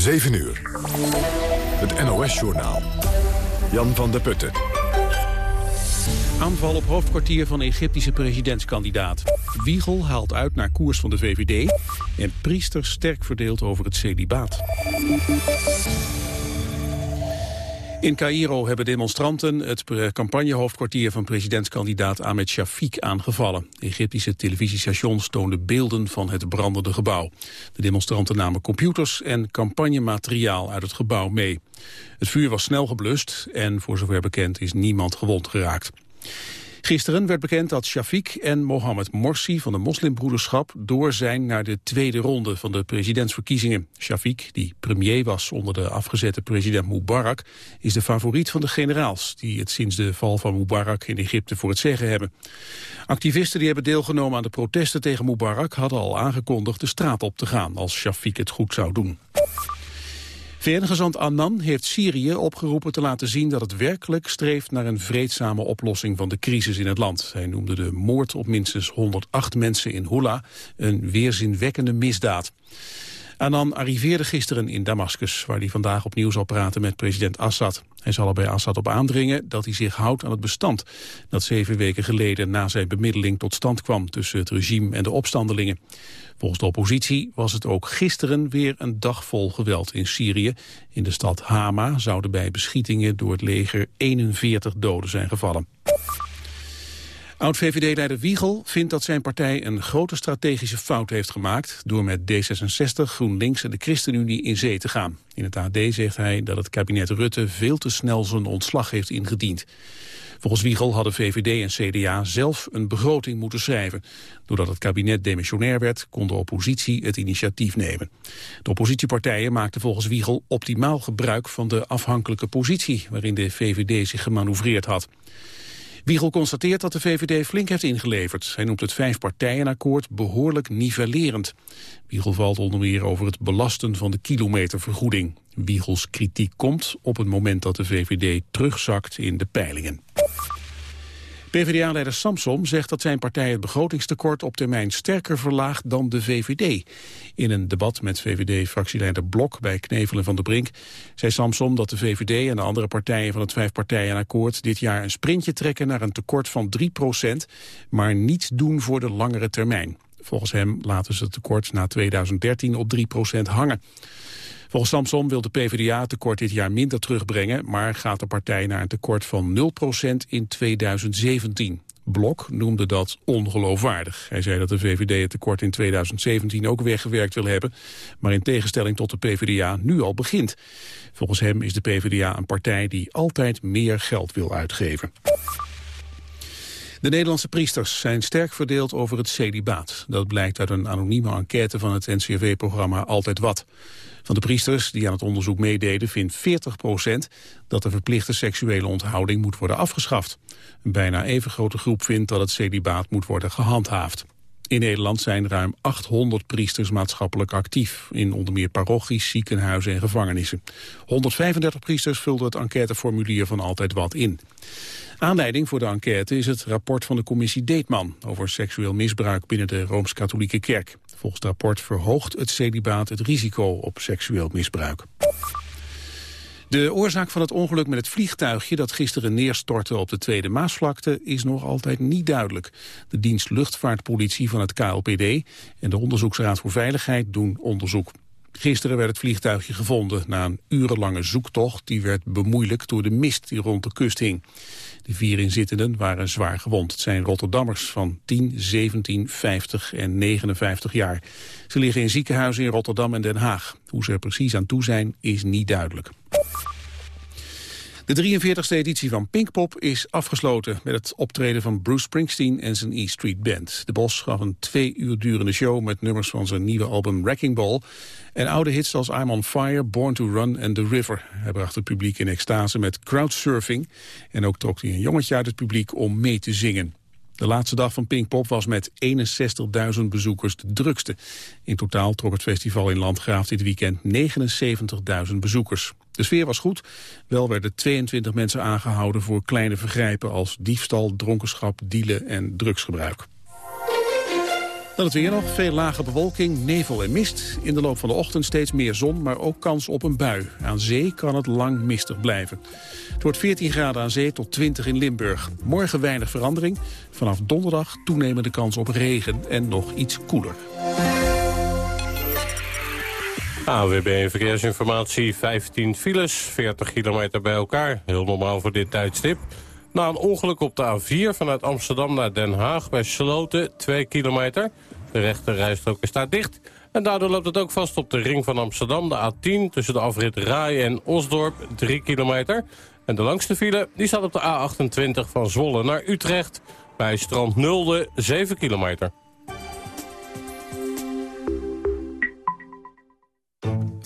7 uur. Het NOS-journaal. Jan van der Putten. Aanval op hoofdkwartier van Egyptische presidentskandidaat. Wiegel haalt uit naar koers van de VVD... en priester sterk verdeeld over het celibaat. In Cairo hebben demonstranten het campagnehoofdkwartier van presidentskandidaat Ahmed Shafiq aangevallen. Egyptische televisiestations toonden beelden van het brandende gebouw. De demonstranten namen computers en campagnemateriaal uit het gebouw mee. Het vuur was snel geblust en voor zover bekend is niemand gewond geraakt. Gisteren werd bekend dat Shafiq en Mohamed Morsi van de moslimbroederschap door zijn naar de tweede ronde van de presidentsverkiezingen. Shafiq, die premier was onder de afgezette president Mubarak, is de favoriet van de generaals die het sinds de val van Mubarak in Egypte voor het zeggen hebben. Activisten die hebben deelgenomen aan de protesten tegen Mubarak hadden al aangekondigd de straat op te gaan als Shafiq het goed zou doen. VN-gezant Annan heeft Syrië opgeroepen te laten zien dat het werkelijk streeft naar een vreedzame oplossing van de crisis in het land. Hij noemde de moord op minstens 108 mensen in Hula een weerzinwekkende misdaad. Annan arriveerde gisteren in Damascus, waar hij vandaag opnieuw zal praten met president Assad. Hij zal er bij Assad op aandringen dat hij zich houdt aan het bestand dat zeven weken geleden na zijn bemiddeling tot stand kwam tussen het regime en de opstandelingen. Volgens de oppositie was het ook gisteren weer een dag vol geweld in Syrië. In de stad Hama zouden bij beschietingen door het leger 41 doden zijn gevallen. Oud-VVD-leider Wiegel vindt dat zijn partij een grote strategische fout heeft gemaakt... door met D66, GroenLinks en de ChristenUnie in zee te gaan. In het AD zegt hij dat het kabinet Rutte veel te snel zijn ontslag heeft ingediend. Volgens Wiegel hadden VVD en CDA zelf een begroting moeten schrijven. Doordat het kabinet demissionair werd, kon de oppositie het initiatief nemen. De oppositiepartijen maakten volgens Wiegel optimaal gebruik van de afhankelijke positie... waarin de VVD zich gemanoeuvreerd had. Wiegel constateert dat de VVD flink heeft ingeleverd. Hij noemt het vijfpartijenakkoord behoorlijk nivellerend. Wiegel valt onder meer over het belasten van de kilometervergoeding. Wiegels kritiek komt op het moment dat de VVD terugzakt in de peilingen. PvdA-leider Samsom zegt dat zijn partij het begrotingstekort op termijn sterker verlaagt dan de VVD. In een debat met VVD-fractieleider Blok bij Knevelen van de Brink zei Samsom dat de VVD en de andere partijen van het vijfpartijenakkoord dit jaar een sprintje trekken naar een tekort van 3% maar niets doen voor de langere termijn. Volgens hem laten ze het tekort na 2013 op 3% hangen. Volgens Samson wil de PvdA het tekort dit jaar minder terugbrengen... maar gaat de partij naar een tekort van 0% in 2017. Blok noemde dat ongeloofwaardig. Hij zei dat de VVD het tekort in 2017 ook weggewerkt wil hebben... maar in tegenstelling tot de PvdA nu al begint. Volgens hem is de PvdA een partij die altijd meer geld wil uitgeven. De Nederlandse priesters zijn sterk verdeeld over het celibaat. Dat blijkt uit een anonieme enquête van het NCRV-programma Altijd Wat. Van de priesters die aan het onderzoek meededen vindt 40% dat de verplichte seksuele onthouding moet worden afgeschaft. Een bijna even grote groep vindt dat het celibaat moet worden gehandhaafd. In Nederland zijn ruim 800 priesters maatschappelijk actief... in onder meer parochies, ziekenhuizen en gevangenissen. 135 priesters vulden het enquêteformulier van Altijd Wat in. Aanleiding voor de enquête is het rapport van de commissie Deetman... over seksueel misbruik binnen de Rooms-Katholieke Kerk. Volgens het rapport verhoogt het celibaat het risico op seksueel misbruik. De oorzaak van het ongeluk met het vliegtuigje dat gisteren neerstortte op de Tweede Maasvlakte is nog altijd niet duidelijk. De dienst luchtvaartpolitie van het KLPD en de Onderzoeksraad voor Veiligheid doen onderzoek. Gisteren werd het vliegtuigje gevonden na een urenlange zoektocht. Die werd bemoeilijkt door de mist die rond de kust hing. De vier inzittenden waren zwaar gewond. Het zijn Rotterdammers van 10, 17, 50 en 59 jaar. Ze liggen in ziekenhuizen in Rotterdam en Den Haag. Hoe ze er precies aan toe zijn is niet duidelijk. De 43e editie van Pinkpop is afgesloten met het optreden van Bruce Springsteen en zijn E Street Band. De Bos gaf een twee uur durende show met nummers van zijn nieuwe album Wrecking Ball en oude hits als I'm on Fire, Born to Run en The River. Hij bracht het publiek in extase met crowdsurfing en ook trok hij een jongetje uit het publiek om mee te zingen. De laatste dag van Pinkpop was met 61.000 bezoekers de drukste. In totaal trok het festival in Landgraaf dit weekend 79.000 bezoekers. De sfeer was goed, wel werden 22 mensen aangehouden voor kleine vergrijpen als diefstal, dronkenschap, dealen en drugsgebruik. Dan het weer nog. Veel lage bewolking, nevel en mist. In de loop van de ochtend steeds meer zon, maar ook kans op een bui. Aan zee kan het lang mistig blijven. Het wordt 14 graden aan zee tot 20 in Limburg. Morgen weinig verandering. Vanaf donderdag toenemende kans op regen en nog iets koeler. AWB Verkeersinformatie, 15 files, 40 kilometer bij elkaar. Heel normaal voor dit tijdstip. Na een ongeluk op de A4 vanuit Amsterdam naar Den Haag bij Sloten, 2 kilometer. De rechte rijstrook is daar dicht. En daardoor loopt het ook vast op de ring van Amsterdam, de A10... tussen de afrit Rai en Osdorp, 3 kilometer. En de langste file die staat op de A28 van Zwolle naar Utrecht... bij Strand Nulde, 7 kilometer.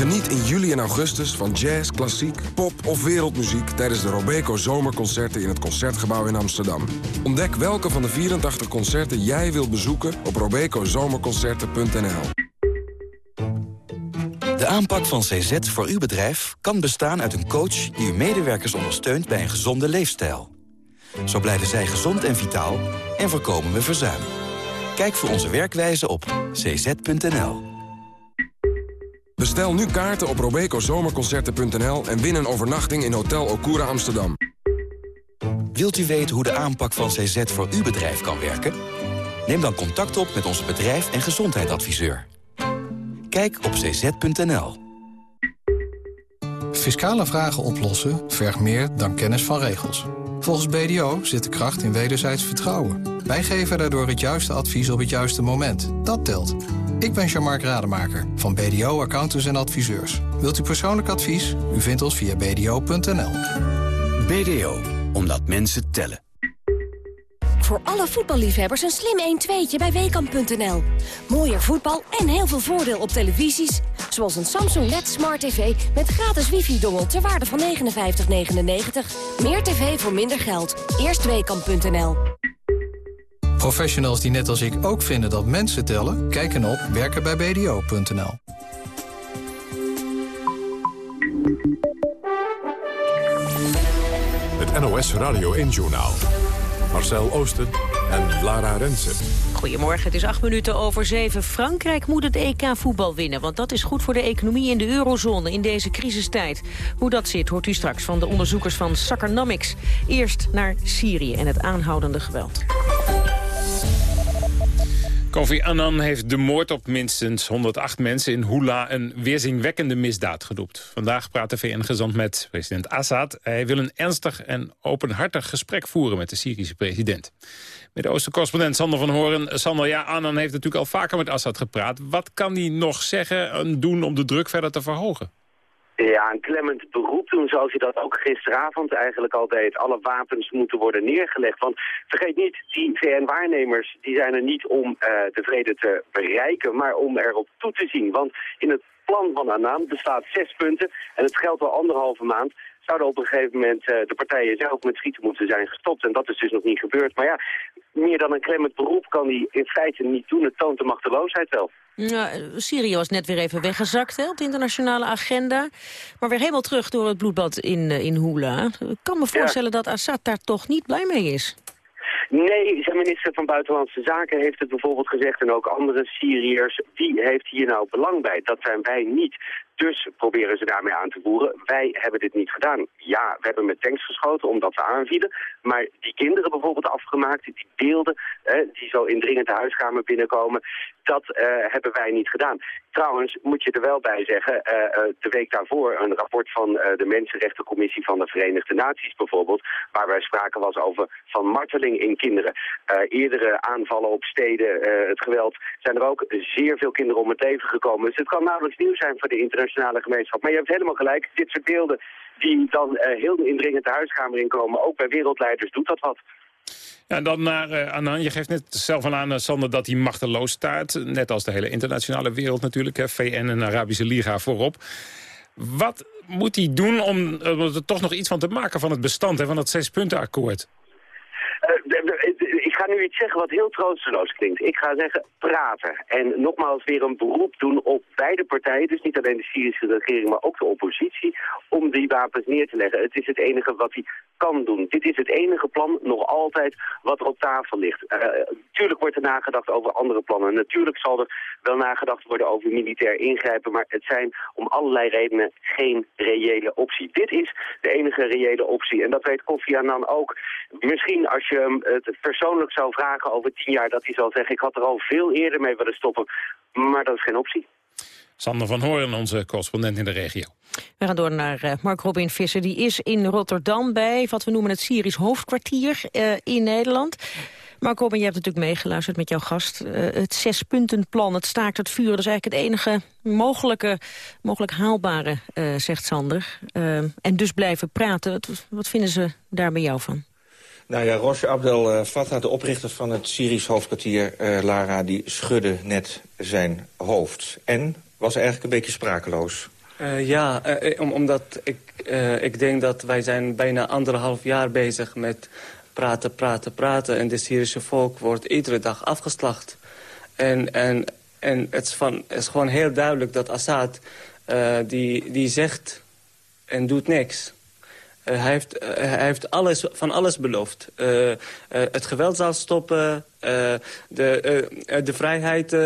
Geniet in juli en augustus van jazz, klassiek, pop of wereldmuziek... tijdens de Robeco Zomerconcerten in het Concertgebouw in Amsterdam. Ontdek welke van de 84 concerten jij wilt bezoeken op robecozomerconcerten.nl. De aanpak van CZ voor uw bedrijf kan bestaan uit een coach... die uw medewerkers ondersteunt bij een gezonde leefstijl. Zo blijven zij gezond en vitaal en voorkomen we verzuim. Kijk voor onze werkwijze op cz.nl. Bestel nu kaarten op robecozomerconcerten.nl en win een overnachting in Hotel Okura Amsterdam. Wilt u weten hoe de aanpak van CZ voor uw bedrijf kan werken? Neem dan contact op met onze bedrijf- en gezondheidsadviseur. Kijk op cz.nl. Fiscale vragen oplossen vergt meer dan kennis van regels. Volgens BDO zit de kracht in wederzijds vertrouwen. Wij geven daardoor het juiste advies op het juiste moment. Dat telt. Ik ben Jean-Marc Rademaker van BDO Accountants en Adviseurs. Wilt u persoonlijk advies? U vindt ons via bdo.nl. BDO, omdat mensen tellen. Voor alle voetballiefhebbers een slim 1-2'tje bij Weekamp.nl. Mooier voetbal en heel veel voordeel op televisies. Zoals een Samsung LED Smart TV met gratis wifi-dongel ter waarde van 59,99. Meer tv voor minder geld. Eerst Weekamp.nl. Professionals die net als ik ook vinden dat mensen tellen... kijken op werkenbijbdo.nl. Het NOS Radio 1-journaal. Marcel Oosten en Lara Rensen. Goedemorgen, het is acht minuten over zeven. Frankrijk moet het EK voetbal winnen, want dat is goed voor de economie in de eurozone in deze crisistijd. Hoe dat zit, hoort u straks van de onderzoekers van Saccernomics. Eerst naar Syrië en het aanhoudende geweld. Kofi Annan heeft de moord op minstens 108 mensen in Hula een weerzinwekkende misdaad genoemd. Vandaag praat de VN-gezant met president Assad. Hij wil een ernstig en openhartig gesprek voeren met de Syrische president. Midden-Oosten-correspondent Sander van Horen. Sander, ja, Annan heeft natuurlijk al vaker met Assad gepraat. Wat kan hij nog zeggen en doen om de druk verder te verhogen? Ja, een klemmend beroep doen zoals hij dat ook gisteravond eigenlijk al deed. Alle wapens moeten worden neergelegd. Want vergeet niet, die VN-waarnemers die zijn er niet om uh, de vrede te bereiken, maar om erop toe te zien. Want in het plan van Annan bestaat zes punten en het geldt al anderhalve maand zouden op een gegeven moment uh, de partijen zelf met schieten moeten zijn gestopt. En dat is dus nog niet gebeurd. Maar ja, meer dan een klemmend beroep kan hij in feite niet doen. Het toont de machteloosheid wel. Ja, Syrië was net weer even weggezakt hè, op de internationale agenda. Maar weer helemaal terug door het bloedbad in, uh, in Hula. Ik kan me voorstellen ja. dat Assad daar toch niet blij mee is. Nee, zijn minister van Buitenlandse Zaken heeft het bijvoorbeeld gezegd... en ook andere Syriërs, wie heeft hier nou belang bij? Dat zijn wij niet. Dus proberen ze daarmee aan te voeren. Wij hebben dit niet gedaan. Ja, we hebben met tanks geschoten omdat ze aanvielen. Maar die kinderen bijvoorbeeld afgemaakt, die beelden eh, die zo indringend de huiskamer binnenkomen, dat uh, hebben wij niet gedaan. Trouwens, moet je er wel bij zeggen, uh, de week daarvoor een rapport van de Mensenrechtencommissie van de Verenigde Naties bijvoorbeeld, waarbij sprake was over van marteling in kinderen. eerdere aanvallen op steden, het geweld, zijn er ook zeer veel kinderen om het leven gekomen. Dus het kan nauwelijks nieuw zijn voor de internationale gemeenschap. Maar je hebt helemaal gelijk, dit soort beelden die dan heel indringend de huiskamer inkomen, ook bij wereldleiders doet dat wat. Ja, en dan naar uh, Anan. Je geeft net zelf al aan, Sander, dat hij machteloos staat. Net als de hele internationale wereld natuurlijk. Hè. VN en Arabische Liga voorop. Wat moet hij doen om er toch nog iets van te maken van het bestand... en van dat zespuntenakkoord? Nu iets zeggen wat heel troosteloos klinkt. Ik ga zeggen praten. En nogmaals weer een beroep doen op beide partijen. Dus niet alleen de Syrische regering, maar ook de oppositie. Om die wapens neer te leggen. Het is het enige wat hij kan doen. Dit is het enige plan nog altijd wat er op tafel ligt. Natuurlijk wordt er nagedacht over andere plannen. Natuurlijk zal er wel nagedacht worden over militair ingrijpen. Maar het zijn om allerlei redenen geen reële optie. Dit is de enige reële optie. En dat weet Kofi Annan ook. Misschien als je hem het persoonlijk zou vragen over tien jaar... dat hij zal zeggen, ik had er al veel eerder mee willen stoppen. Maar dat is geen optie. Sander van Hoorn, onze correspondent in de regio. We gaan door naar uh, Mark Robin Visser. Die is in Rotterdam bij wat we noemen het Syrisch hoofdkwartier uh, in Nederland. Mark Robin, je hebt natuurlijk meegeluisterd met jouw gast. Uh, het zespuntenplan, het staakt het vuur, dat is eigenlijk het enige mogelijke, mogelijk haalbare, zegt Sander. en dus blijven praten. Wat vinden ze daar bij jou van? Nou ja, Roche Abdel Fattah, de oprichter van het Syrisch hoofdkwartier, uh, Lara... die schudde net zijn hoofd. En was eigenlijk een beetje sprakeloos. Uh, ja, om, omdat ik, ik denk dat wij zijn bijna anderhalf jaar bezig met praten, praten, praten. En de Syrische volk wordt iedere dag afgeslacht. En, en, en het, is van, het is gewoon heel duidelijk dat Assad, die, die zegt en doet niks... Uh, hij, heeft, uh, hij heeft alles, van alles beloofd. Uh, het geweld zal stoppen, de, de vrijheid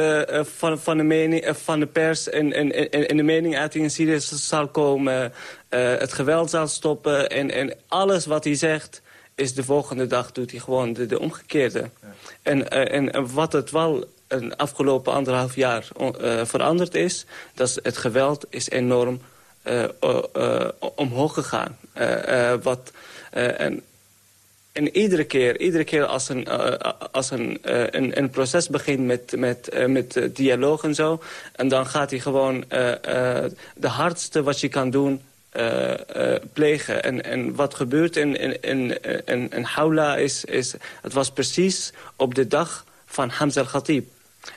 van, van, de mening, van de pers en, en, en de meninguiting in Syrië zal komen. het geweld zal stoppen en, en alles wat hij zegt is de volgende dag doet hij gewoon de, de omgekeerde. Ja. En, en wat het wel een afgelopen anderhalf jaar veranderd is, dat is het geweld is enorm omhoog gegaan. wat, en, en iedere keer, iedere keer als een, als een, een, een, proces begint met, met, met dialoog en zo... en dan gaat hij gewoon de hardste wat je kan doen plegen. En, en wat gebeurt in, in, in, in, in Haula is, is... het was precies op de dag van Hamza al-Khatib.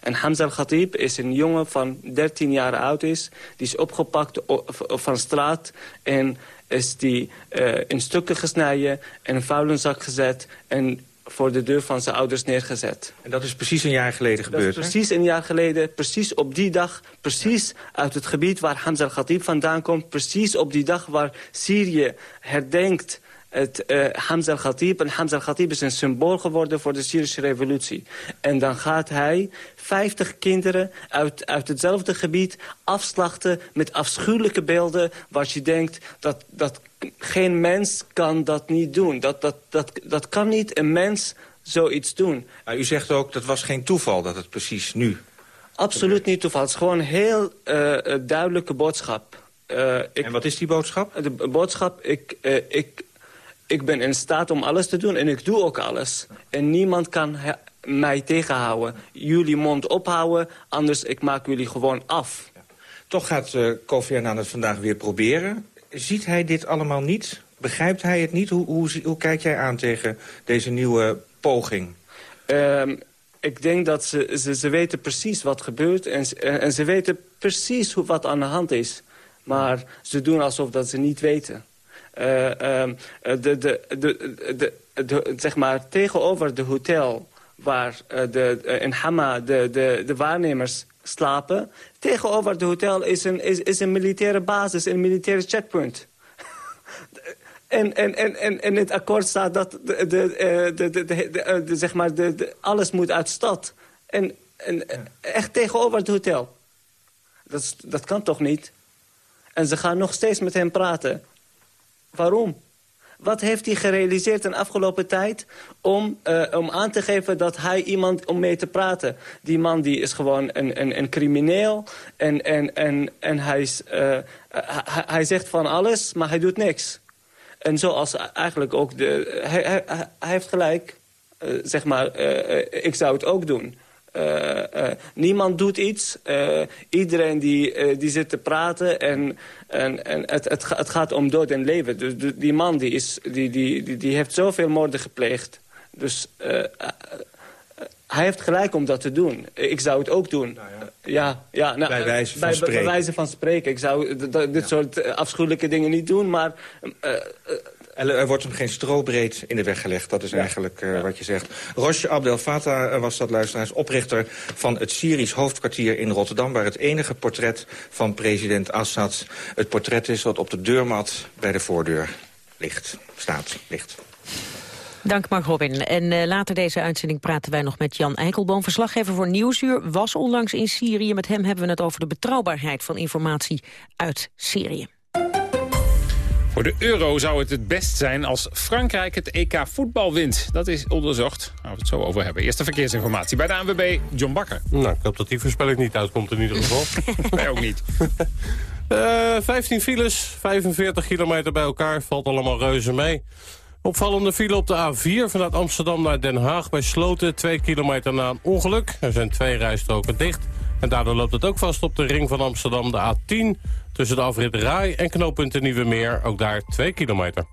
En Hamza al-Khatib is een jongen van 13 jaar oud is. Die is opgepakt van straat en is die uh, in stukken gesneden... en een vuilenzak gezet en voor de deur van zijn ouders neergezet. En dat is precies een jaar geleden gebeurd, Dat is precies een jaar geleden, precies op die dag... precies uit het gebied waar Hamza al-Khatib vandaan komt... precies op die dag waar Syrië herdenkt het, uh, Hamza al-Khatib. En Hamza al-Khatib is een symbool geworden voor de Syrische revolutie. En dan gaat hij 50 kinderen uit, uit hetzelfde gebied afslachten... met afschuwelijke beelden waar je denkt dat, dat geen mens kan dat niet doen. Dat, dat, dat, dat kan niet een mens zoiets doen. u zegt ook dat was geen toeval dat het precies nu... Absoluut niet toeval. Het is gewoon een heel uh, duidelijke boodschap. Uh, ik, en wat is die boodschap? De boodschap, ik, uh, ik, ik ben in staat om alles te doen en ik doe ook alles. En niemand kan mij tegenhouden. Jullie mond ophouden, anders ik maak jullie gewoon af. Toch gaat uh, Kofi Annan het vandaag weer proberen. Ziet hij dit allemaal niet? Begrijpt hij het niet? Hoe, hoe, hoe kijk jij aan tegen deze nieuwe poging? Um, ik denk dat ze, ze, ze weten precies wat gebeurt en, en ze weten precies hoe, wat aan de hand is. Maar ze doen alsof dat ze niet weten. Uh, um, de, de, de, de, zeg maar, tegenover de hotel waar uh, de, uh, in Hama de, de, de waarnemers slapen... tegenover de hotel is een, is, is een militaire basis, een militaire checkpoint. En, en, en, en in het akkoord staat dat de, de, de, de, zeg maar de, de, alles moet uit stad. En, en echt tegenover het hotel. Dat, dat kan toch niet? En ze gaan nog steeds met hem praten. Waarom? Wat heeft hij gerealiseerd in de afgelopen tijd om, uh, om aan te geven dat hij iemand om mee te praten? Die man die is gewoon een, een, een crimineel en, en, en, en hij, is, uh, hij, hij zegt van alles, maar hij doet niks. En zoals eigenlijk ook de... Hij, hij, hij heeft gelijk, uh, zeg maar, ik zou het ook doen. Uh, uh, niemand doet iets. Uh, iedereen die, die zit te praten en, en, en het, het, het gaat om dood en leven. Dus die man die, is, die, die, die, die heeft zoveel moorden gepleegd. Dus hij heeft gelijk om dat te doen. Ik zou het ook doen. Nou ja. ja, nou, bij wijze van bij, spreken. Bij wijze van spreken. Ik zou dit soort afschuwelijke dingen niet doen, maar... Er wordt hem geen strobreed in de weg gelegd. Dat is eigenlijk uh, wat je zegt. Roche Abdel Fattah was dat, luisteraars, oprichter van het Syrisch hoofdkwartier in Rotterdam... waar het enige portret van president Assad het portret is... wat op de deurmat bij de voordeur ligt, staat, ligt. Dank Mark Robin. En uh, later deze uitzending praten wij nog met Jan Eikelboom. Verslaggever voor Nieuwsuur was onlangs in Syrië. Met hem hebben we het over de betrouwbaarheid van informatie uit Syrië. Voor de euro zou het het best zijn als Frankrijk het EK voetbal wint. Dat is onderzocht. Daar gaan we het zo over hebben. Eerste verkeersinformatie bij de ANWB, John Bakker. Nou, ik hoop dat die voorspelling niet uitkomt in ieder geval. Wij ook niet. Uh, 15 files, 45 kilometer bij elkaar. Valt allemaal reuze mee. Opvallende file op de A4 vanuit Amsterdam naar Den Haag bij Sloten. Twee kilometer na een ongeluk. Er zijn twee rijstroken dicht. En daardoor loopt het ook vast op de ring van Amsterdam, de A10... tussen de afrit Rai en knooppunt Nieuwe Meer. Ook daar 2 kilometer.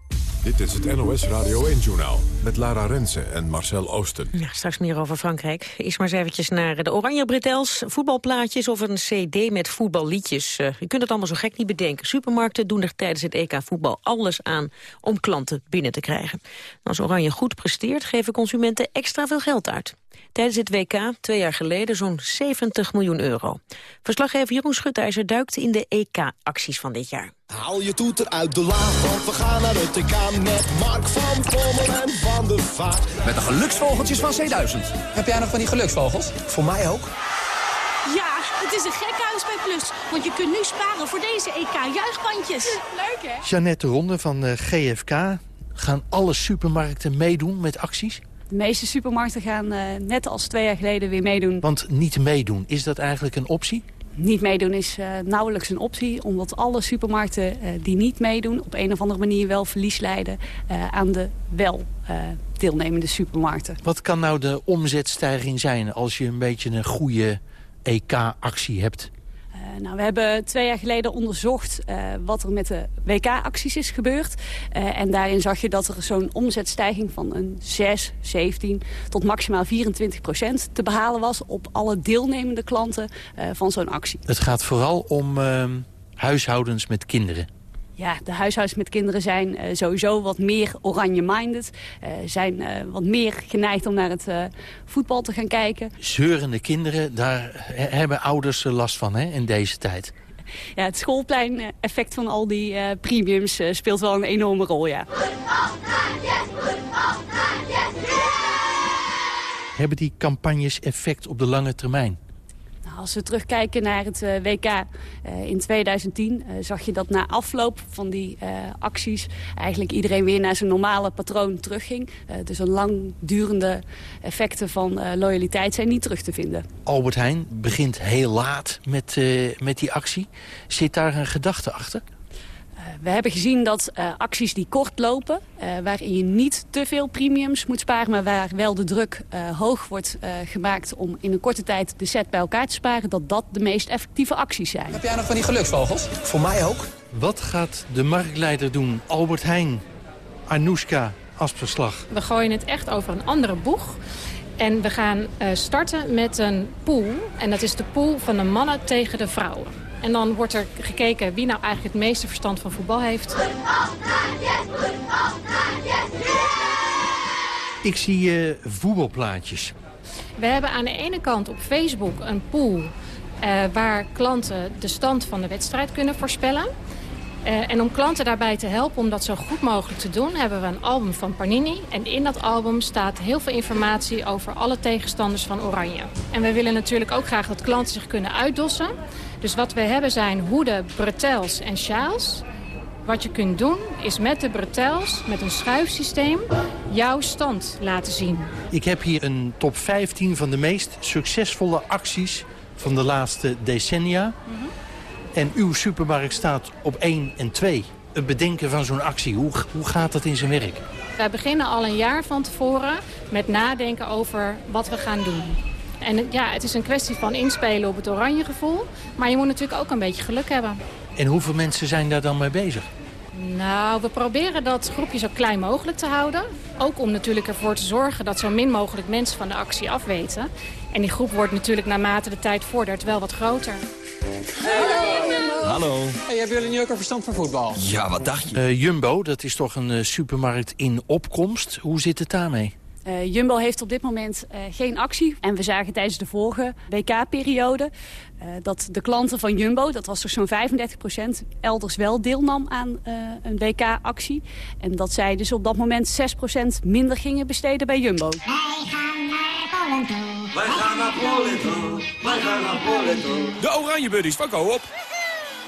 Dit is het NOS Radio 1-journaal met Lara Rensen en Marcel Oosten. Ja, straks meer over Frankrijk. Eerst maar eens eventjes naar de Oranje Bretels, voetbalplaatjes of een cd met voetballiedjes. Uh, je kunt het allemaal zo gek niet bedenken. Supermarkten doen er tijdens het EK voetbal alles aan om klanten binnen te krijgen. als Oranje goed presteert, geven consumenten extra veel geld uit. Tijdens het WK, twee jaar geleden, zo'n 70 miljoen euro. Verslaggever Jeroen Schutijzer duikt in de EK-acties van dit jaar. Haal je toeter uit de laag, want we gaan naar het EK met Mark van Bommel en Van de Vaart. Met de geluksvogeltjes van C1000. Heb jij nog van die geluksvogels? Voor mij ook. Ja, het is een gekhuis bij Plus. Want je kunt nu sparen voor deze EK-juichbandjes. Leuk, hè? Jeannette Ronde van de GFK. Gaan alle supermarkten meedoen met acties? De meeste supermarkten gaan uh, net als twee jaar geleden weer meedoen. Want niet meedoen, is dat eigenlijk een optie? Niet meedoen is uh, nauwelijks een optie, omdat alle supermarkten uh, die niet meedoen... op een of andere manier wel verlies leiden aan de wel deelnemende supermarkten. Wat kan nou de omzetstijging zijn als je een beetje een goede EK-actie hebt? Uh, nou, we hebben twee jaar geleden onderzocht uh, wat er met de WK-acties is gebeurd. Uh, en daarin zag je dat er zo'n omzetstijging van een 6, 17 tot maximaal 24 procent te behalen was... op alle deelnemende klanten van zo'n actie. Het gaat vooral om ehm, huishoudens met kinderen. Ja, de huishoudens met kinderen zijn uh, sowieso wat meer oranje-minded. Uh, zijn uh, wat meer geneigd om naar het voetbal te gaan kijken. Zeurende kinderen, daar hebben ouders last van hè, in deze tijd. Ja, het schoolplein-effect van al die premiums speelt wel een enorme rol, ja. Hebben die campagnes effect op de lange termijn? Als we terugkijken naar het uh, WK uh, in 2010... Uh, zag je dat na afloop van die acties... eigenlijk iedereen weer naar zijn normale patroon terugging. dus een langdurende effecten van loyaliteit zijn niet terug te vinden. Albert Heijn begint heel laat met, met die actie. Zit daar een gedachte achter? We hebben gezien dat uh, acties die kort lopen, uh, waarin je niet te veel premiums moet sparen... maar waar wel de druk uh, hoog wordt gemaakt om in een korte tijd de set bij elkaar te sparen... dat dat de meest effectieve acties zijn. Heb jij nog van die geluksvogels? Voor mij ook. Wat gaat de marktleider doen? Albert Heijn, Anoushka, Asperslag. We gooien het echt over een andere boeg. En we gaan starten met een pool. En dat is de pool van de mannen tegen de vrouwen. En dan wordt er gekeken wie nou eigenlijk het meeste verstand van voetbal heeft. Ik zie uh, voetbalplaatjes. We hebben aan de ene kant op Facebook een pool... Uh, waar klanten de stand van de wedstrijd kunnen voorspellen. Uh, en om klanten daarbij te helpen om dat zo goed mogelijk te doen... hebben we een album van Panini. En in dat album staat heel veel informatie over alle tegenstanders van Oranje. En we willen natuurlijk ook graag dat klanten zich kunnen uitdossen. Dus wat we hebben zijn hoeden, bretels en sjaals. Wat je kunt doen is met de bretels, met een schuifsysteem, jouw stand laten zien. Ik heb hier een top 15 van de meest succesvolle acties van de laatste decennia. Mm -hmm. En uw supermarkt staat op 1 en 2. Het bedenken van zo'n actie, hoe, hoe gaat dat in zijn werk? Wij beginnen al een jaar van tevoren met nadenken over wat we gaan doen. En ja, het is een kwestie van inspelen op het oranje gevoel. Maar je moet natuurlijk ook een beetje geluk hebben. En hoeveel mensen zijn daar dan mee bezig? Nou, we proberen dat groepje zo klein mogelijk te houden. Ook om natuurlijk ervoor te zorgen dat zo min mogelijk mensen van de actie afweten. En die groep wordt natuurlijk naarmate de tijd vordert wel wat groter. Hallo. Hey, hebben jullie nu ook een verstand van voetbal? Ja, wat dacht je? Eh, Jumbo, dat is toch een eh, supermarkt in opkomst. Hoe zit het daarmee? Eh, Jumbo heeft op dit moment eh, geen actie. En we zagen tijdens de vorige WK-periode eh, dat de klanten van Jumbo, dat was er zo'n 35% elders wel deelnam aan eh, een WK-actie. En dat zij dus op dat moment 6% minder gingen besteden bij Jumbo. Wij gaan naar Polen toe. Wij gaan naar Polen toe. De Oranje Buddies van Coop.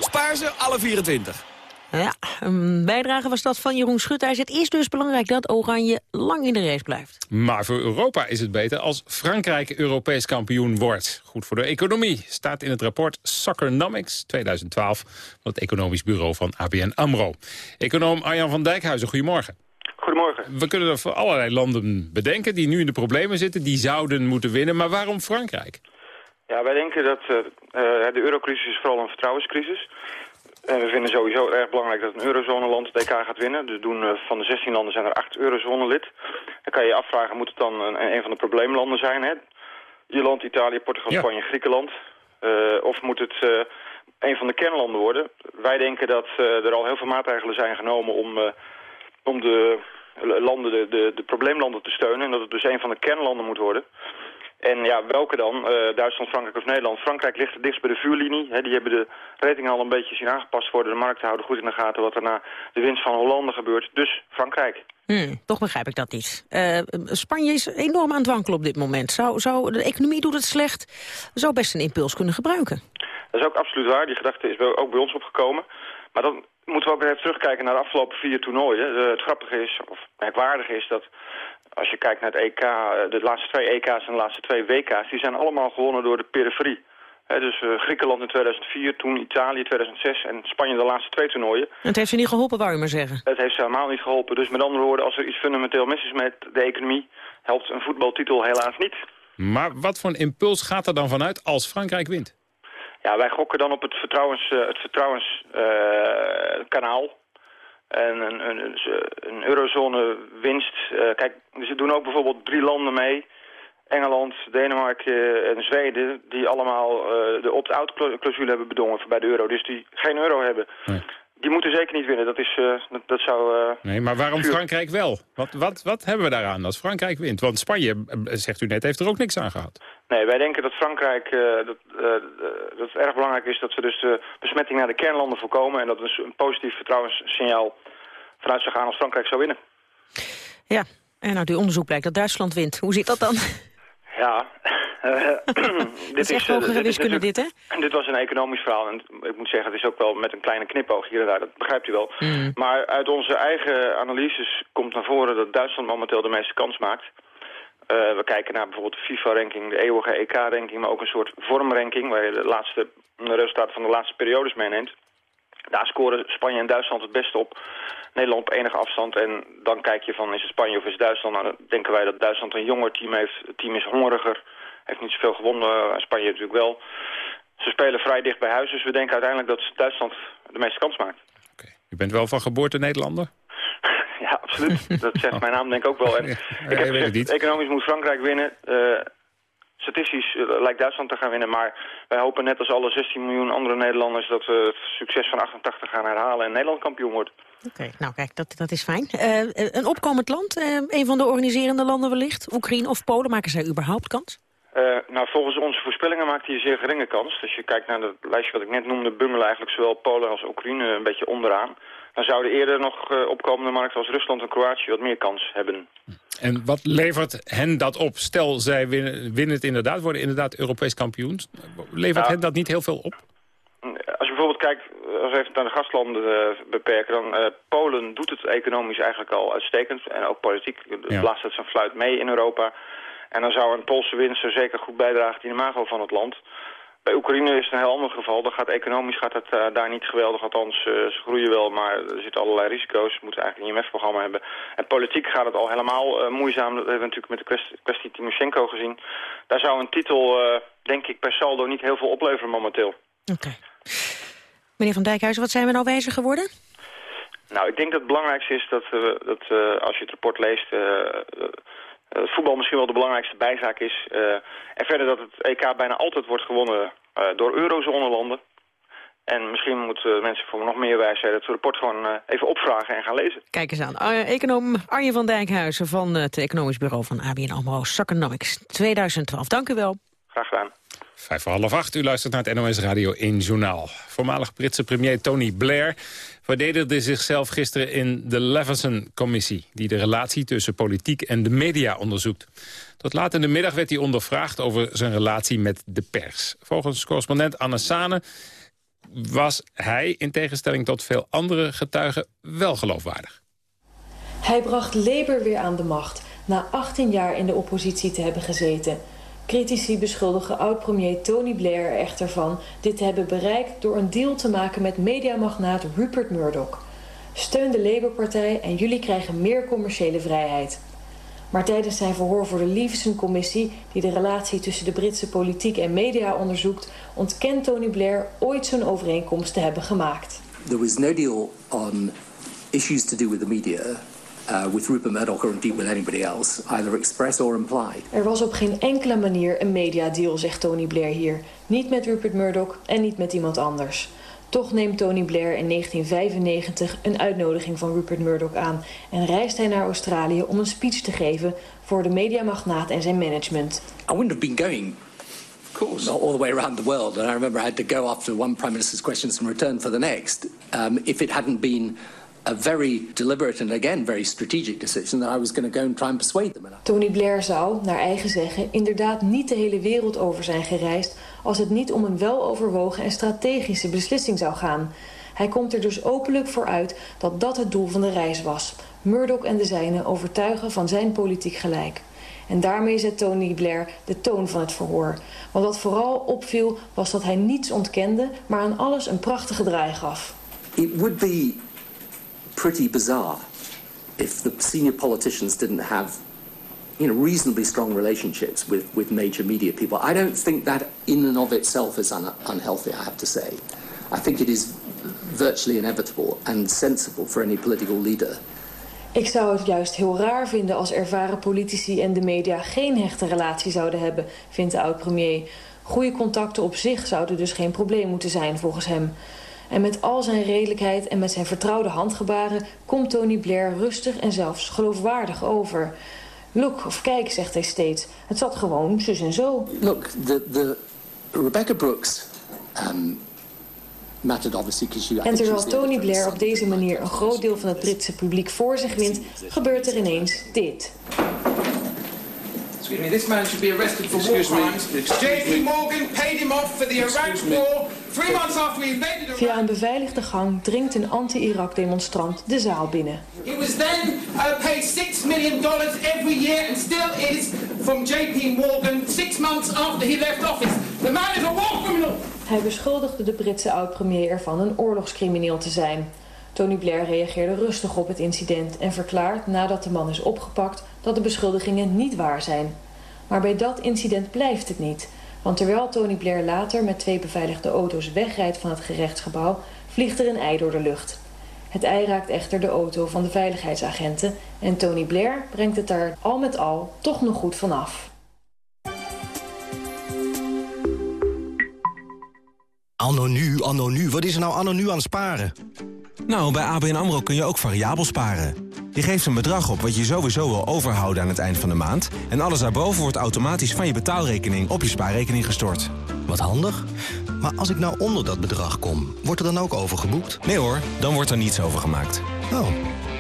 Spaar ze alle 24. Ja, een bijdrage was dat van Jeroen Schutijs. Het is dus belangrijk dat Oranje lang in de race blijft. Maar voor Europa is het beter als Frankrijk Europees kampioen wordt. Goed voor de economie, staat in het rapport Soccernomics 2012... van het economisch bureau van ABN AMRO. Econoom Arjan van Dijkhuizen, goedemorgen. Goedemorgen. We kunnen er voor allerlei landen bedenken die nu in de problemen zitten... die zouden moeten winnen, maar waarom Frankrijk? Ja, wij denken dat eh, eh, de eurocrisis is vooral een vertrouwenscrisis. En we vinden sowieso erg belangrijk dat een eurozoneland het EK gaat winnen. Dus doen, eh, van de 16 landen zijn er 8 eurozone-lid. Dan kan je je afvragen, moet het dan een, een van de probleemlanden zijn? Hè? Ierland, Italië, Portugal, Ja. Spanje, Griekenland. Of moet het een van de kernlanden worden? Wij denken dat er al heel veel maatregelen zijn genomen om, om de landen, de, de, de probleemlanden te steunen. En dat het dus een van de kernlanden moet worden. En ja, welke dan? Eh, Duitsland, Frankrijk of Nederland? Frankrijk ligt het dichtst bij de vuurlinie. Die hebben de ratingen al een beetje zien aangepast worden. De markten houden goed in de gaten wat er na de winst van Hollande gebeurt. Dus Frankrijk. Hmm, toch begrijp ik dat niet. Eh, Spanje is enorm aan het wankelen op dit moment. Zou, zou, de economie doet het slecht. Zou best een impuls kunnen gebruiken. Dat is ook absoluut waar. Die gedachte is ook bij ons opgekomen. Maar dan moeten we ook weer even terugkijken naar de afgelopen vier toernooien. Eh, het grappige is, of merkwaardige is dat als je kijkt naar het EK, eh, de laatste twee EK's en de laatste twee WK's, die zijn allemaal gewonnen door de periferie. Hè, dus eh, Griekenland in 2004, toen Italië 2006 en Spanje de laatste twee toernooien. Het heeft ze niet geholpen, wou je maar zeggen. Het heeft ze helemaal niet geholpen. Dus met andere woorden, als er iets fundamenteel mis is met de economie, helpt een voetbaltitel helaas niet. Maar wat voor een impuls gaat er dan vanuit als Frankrijk wint? Ja, wij gokken dan op het vertrouwens, eh, het vertrouwenskanaal. En een, een, een, eurozone winst. Eh, kijk, ze doen ook bijvoorbeeld drie landen mee. Engeland, Denemarken en Zweden, die allemaal eh, de opt-out cla- clausule hebben bedongen bij de euro. Dus die geen euro hebben. Die moeten zeker niet winnen. Dat, is, eh, dat, dat zou... eh, Nee, maar waarom vuur- Frankrijk wel? Wat, wat, wat hebben we daaraan als Frankrijk wint? Want Spanje, eh, zegt u net, heeft er ook niks aan gehad. Nee, wij denken dat Frankrijk, eh, dat, eh, dat het erg belangrijk is dat we dus de besmetting naar de kernlanden voorkomen. En dat is een positief vertrouwenssignaal vanuit zou gaan als Frankrijk zou winnen. Ja, en uit uw onderzoek blijkt dat Duitsland wint. Hoe zit dat dan? Ja, eh, dit is echt eh, hogere dit is wiskunde natuurlijk- Dit was een economisch verhaal en ik moet zeggen, het is ook wel met een kleine knipoog hier en daar, dat begrijpt u wel. Hmm. Maar uit onze eigen analyses komt naar voren dat Duitsland momenteel de meeste kans maakt. Eh, we kijken naar bijvoorbeeld de FIFA-ranking, de eeuwige EK-ranking, maar ook een soort vormranking waar je de, laatste, de resultaten van de laatste periodes meeneemt. Daar scoren Spanje en Duitsland het beste op. Nederland op enige afstand. En dan kijk je van, is het Spanje of is het Duitsland? Nou, dan denken wij dat Duitsland een jonger team heeft. Het team is hongeriger. Heeft niet zoveel gewonnen. Spanje natuurlijk wel. Ze spelen vrij dicht bij huis. Dus we denken uiteindelijk dat Duitsland de meeste kans maakt. U bent wel van geboorte Nederlander? Ja, absoluut. Dat zegt mijn naam denk ik ook wel. En ik heb weet gezegd, het niet. economisch moet Frankrijk winnen. Eh, statistisch eh, lijkt Duitsland te gaan winnen. Maar wij hopen net als alle 16 miljoen andere Nederlanders... dat we het succes van 88 gaan herhalen en Nederland kampioen wordt. Oké, nou kijk, dat, dat is fijn. Eh, een opkomend land, eh, een van de organiserende landen wellicht. Oekraïne of Polen, maken zij überhaupt kans? Eh, nou, volgens onze voorspellingen maakt hij een zeer geringe kans. Als je kijkt naar het lijstje wat ik net noemde, bungelen eigenlijk zowel Polen als Oekraïne een beetje onderaan. Dan zouden eerder nog eh, opkomende markten als Rusland en Kroatië wat meer kans hebben. En wat levert hen dat op? Stel, zij winnen, winnen het inderdaad, worden inderdaad Europees kampioen. Levert Ja. hen dat niet heel veel op? Als je bijvoorbeeld kijkt, als we even naar de gastlanden eh, beperken, dan eh, Polen doet het economisch eigenlijk al uitstekend. En ook politiek Ja. blaast het zijn fluit mee in Europa. En dan zou een Poolse winst er zeker goed bijdragen in de imago van het land. Bij Oekraïne is het een heel ander geval. Dan gaat economisch gaat het eh, daar niet geweldig. Althans, eh, ze groeien wel, maar er zitten allerlei risico's. Ze moeten eigenlijk een IMF-programma hebben. En politiek gaat het al helemaal eh, moeizaam. Dat hebben we natuurlijk met de kwestie, kwestie Timoshenko gezien. Daar zou een titel, denk ik, per saldo niet heel veel opleveren momenteel. Meneer Van Dijkhuizen, wat zijn we nou wijzer geworden? Nou, ik denk dat het belangrijkste is dat, uh, dat als je het rapport leest... Uh, het voetbal misschien wel de belangrijkste bijzaak is. en verder dat het EK bijna altijd wordt gewonnen door eurozone-landen. En misschien moeten mensen voor nog meer wijsheid het rapport gewoon even opvragen en gaan lezen. Kijk eens aan. econoom Arjen van Dijkhuizen van het economisch bureau van ABN AMRO Saconomics 2012. Dank u wel. Graag gedaan. Vijf voor half acht, u luistert naar het NOS Radio 1 Journaal. Voormalig Britse premier Tony Blair verdedigde zichzelf gisteren in de Leveson-commissie... die de relatie tussen politiek en de media onderzoekt. Tot laat in de middag werd hij ondervraagd over zijn relatie met de pers. Volgens correspondent Anne Sane was hij, in tegenstelling tot veel andere getuigen, wel geloofwaardig. Hij bracht Labour weer aan de macht... na 18 jaar in de oppositie te hebben gezeten... Critici beschuldigen oud-premier Tony Blair er echter van dit te hebben bereikt door een deal te maken met mediamagnaat Rupert Murdoch. Steun de Labour-partij en jullie krijgen meer commerciële vrijheid. Maar tijdens zijn verhoor voor de Leveson-commissie... die de relatie tussen de Britse politiek en media onderzoekt... ontkent Tony Blair ooit zo'n overeenkomst te hebben gemaakt. There was no deal on issues to do with the media uh, with Rupert Murdoch or indeed with anybody else, either express or implied. Er was op geen enkele manier een mediadeal, zegt Tony Blair hier. Niet met Rupert Murdoch en niet met iemand anders. Toch neemt Tony Blair in 1995 een uitnodiging van Rupert Murdoch aan... en reist hij naar Australië om een speech te geven voor de mediamagnaat en zijn management. I wouldn't have been going of course. all the way around the world. And I remember I had to go after one prime minister's questions and return for the next. Um, if it hadn't been a very deliberate and again very strategic decision that I was going to go and try and persuade them. Tony Blair zou, naar eigen zeggen, inderdaad niet de hele wereld over zijn gereisd als het niet om een weloverwogen en strategische beslissing zou gaan. Hij komt er dus openlijk voor uit dat dat het doel van de reis was. Murdoch en de zijnen overtuigen van zijn politiek gelijk. En daarmee zet Tony Blair de toon van het verhoor. Want wat vooral opviel was dat hij niets ontkende, maar aan alles een prachtige draai gaf. It would be pretty bizarre if the senior politicians didn't have you know, reasonably strong relationships with, with major media people. I don't think that in and of itself is un unhealthy, I have to say. I think it is virtually inevitable and sensible for any political leader. Ik zou het juist heel raar vinden als ervaren politici en de media geen hechte relatie zouden hebben, vindt de oud-premier. Goede contacten op zich zouden dus geen probleem moeten zijn volgens hem. En met al zijn redelijkheid en met zijn vertrouwde handgebaren... komt Tony Blair rustig en zelfs geloofwaardig over. Look, of kijk, zegt hij steeds. Het zat gewoon zus en zo. Look, the, the Rebecca Brooks... Um, en terwijl Tony Blair op deze manier een groot deel van het Britse publiek voor zich wint... gebeurt er ineens dit. Excuse me, this man should be arrested for war crimes. JP Morgan paid him off for the Iraq war three months after we invaded Iraq. Via een beveiligde gang dringt een anti-Irak-demonstrant de zaal binnen. He was then uh, paid 6 million dollars every year and still is from JP Morgan six months after he left office. The man is a war criminal. Hij beschuldigde de Britse oud-premier ervan een oorlogscrimineel te zijn. Tony Blair reageerde rustig op het incident en verklaart nadat de man is opgepakt dat de beschuldigingen niet waar zijn. Maar bij dat incident blijft het niet. Want terwijl Tony Blair later met twee beveiligde auto's wegrijdt van het gerechtsgebouw, vliegt er een ei door de lucht. Het ei raakt echter de auto van de veiligheidsagenten en Tony Blair brengt het daar al met al toch nog goed vanaf. Anno nu, anno nu, wat is er nou anno nu aan sparen? Nou, bij ABN AMRO kun je ook variabel sparen. Je geeft een bedrag op wat je sowieso wil overhouden aan het eind van de maand... en alles daarboven wordt automatisch van je betaalrekening op je spaarrekening gestort. Wat handig. Maar als ik nou onder dat bedrag kom, wordt er dan ook overgeboekt? Nee hoor, dan wordt er niets over gemaakt. Oh,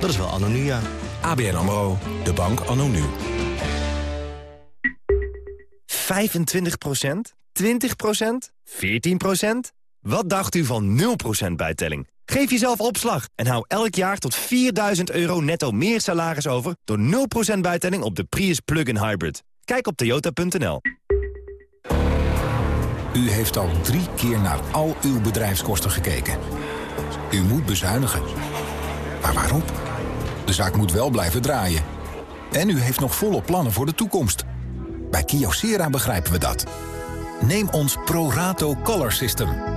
dat is wel anno nu, ja. ABN AMRO, de bank anno nu. 25% 20% 14 Wat dacht u van 0% bijtelling? Geef jezelf opslag en hou elk jaar tot 4000 euro netto meer salaris over... door 0% bijtelling op de Prius Plug-in Hybrid. Kijk op toyota.nl. U heeft al drie keer naar al uw bedrijfskosten gekeken. U moet bezuinigen. Maar waarom? De zaak moet wel blijven draaien. En u heeft nog volle plannen voor de toekomst. Bij Kyocera begrijpen we dat. Neem ons ProRato Color System...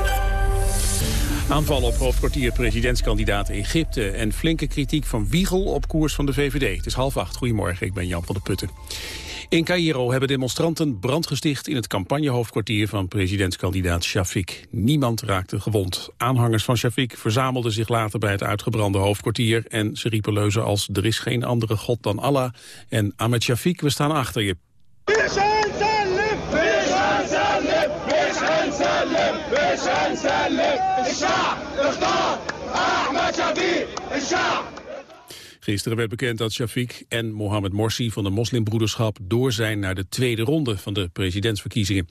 Aanval op hoofdkwartier presidentskandidaat Egypte... en flinke kritiek van Wiegel op koers van de VVD. Het is half acht. Goedemorgen, ik ben Jan van der Putten. In Cairo hebben demonstranten brand gesticht in het campagnehoofdkwartier van presidentskandidaat Shafik. Niemand raakte gewond. Aanhangers van Shafik verzamelden zich later bij het uitgebrande hoofdkwartier en ze riepen leuzen als er is geen andere god dan Allah en Ahmed Shafik, we staan achter je. Gisteren werd bekend dat Shafiq en Mohamed Morsi van de moslimbroederschap door zijn naar de tweede ronde van de presidentsverkiezingen.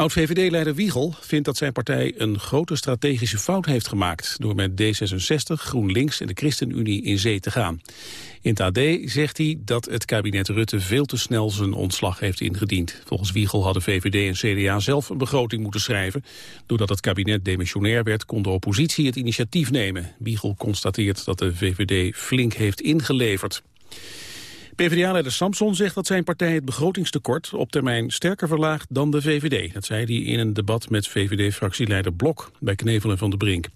Oud-VVD-leider Wiegel vindt dat zijn partij een grote strategische fout heeft gemaakt... door met D66, GroenLinks en de ChristenUnie in zee te gaan. In het AD zegt hij dat het kabinet Rutte veel te snel zijn ontslag heeft ingediend. Volgens Wiegel hadden VVD en CDA zelf een begroting moeten schrijven. Doordat het kabinet demissionair werd, kon de oppositie het initiatief nemen. Wiegel constateert dat de VVD flink heeft ingeleverd. PvdA-leider Samson zegt dat zijn partij het begrotingstekort op termijn sterker verlaagt dan de VVD. Dat zei hij in een debat met VVD-fractieleider Blok bij Knevelen van de Brink.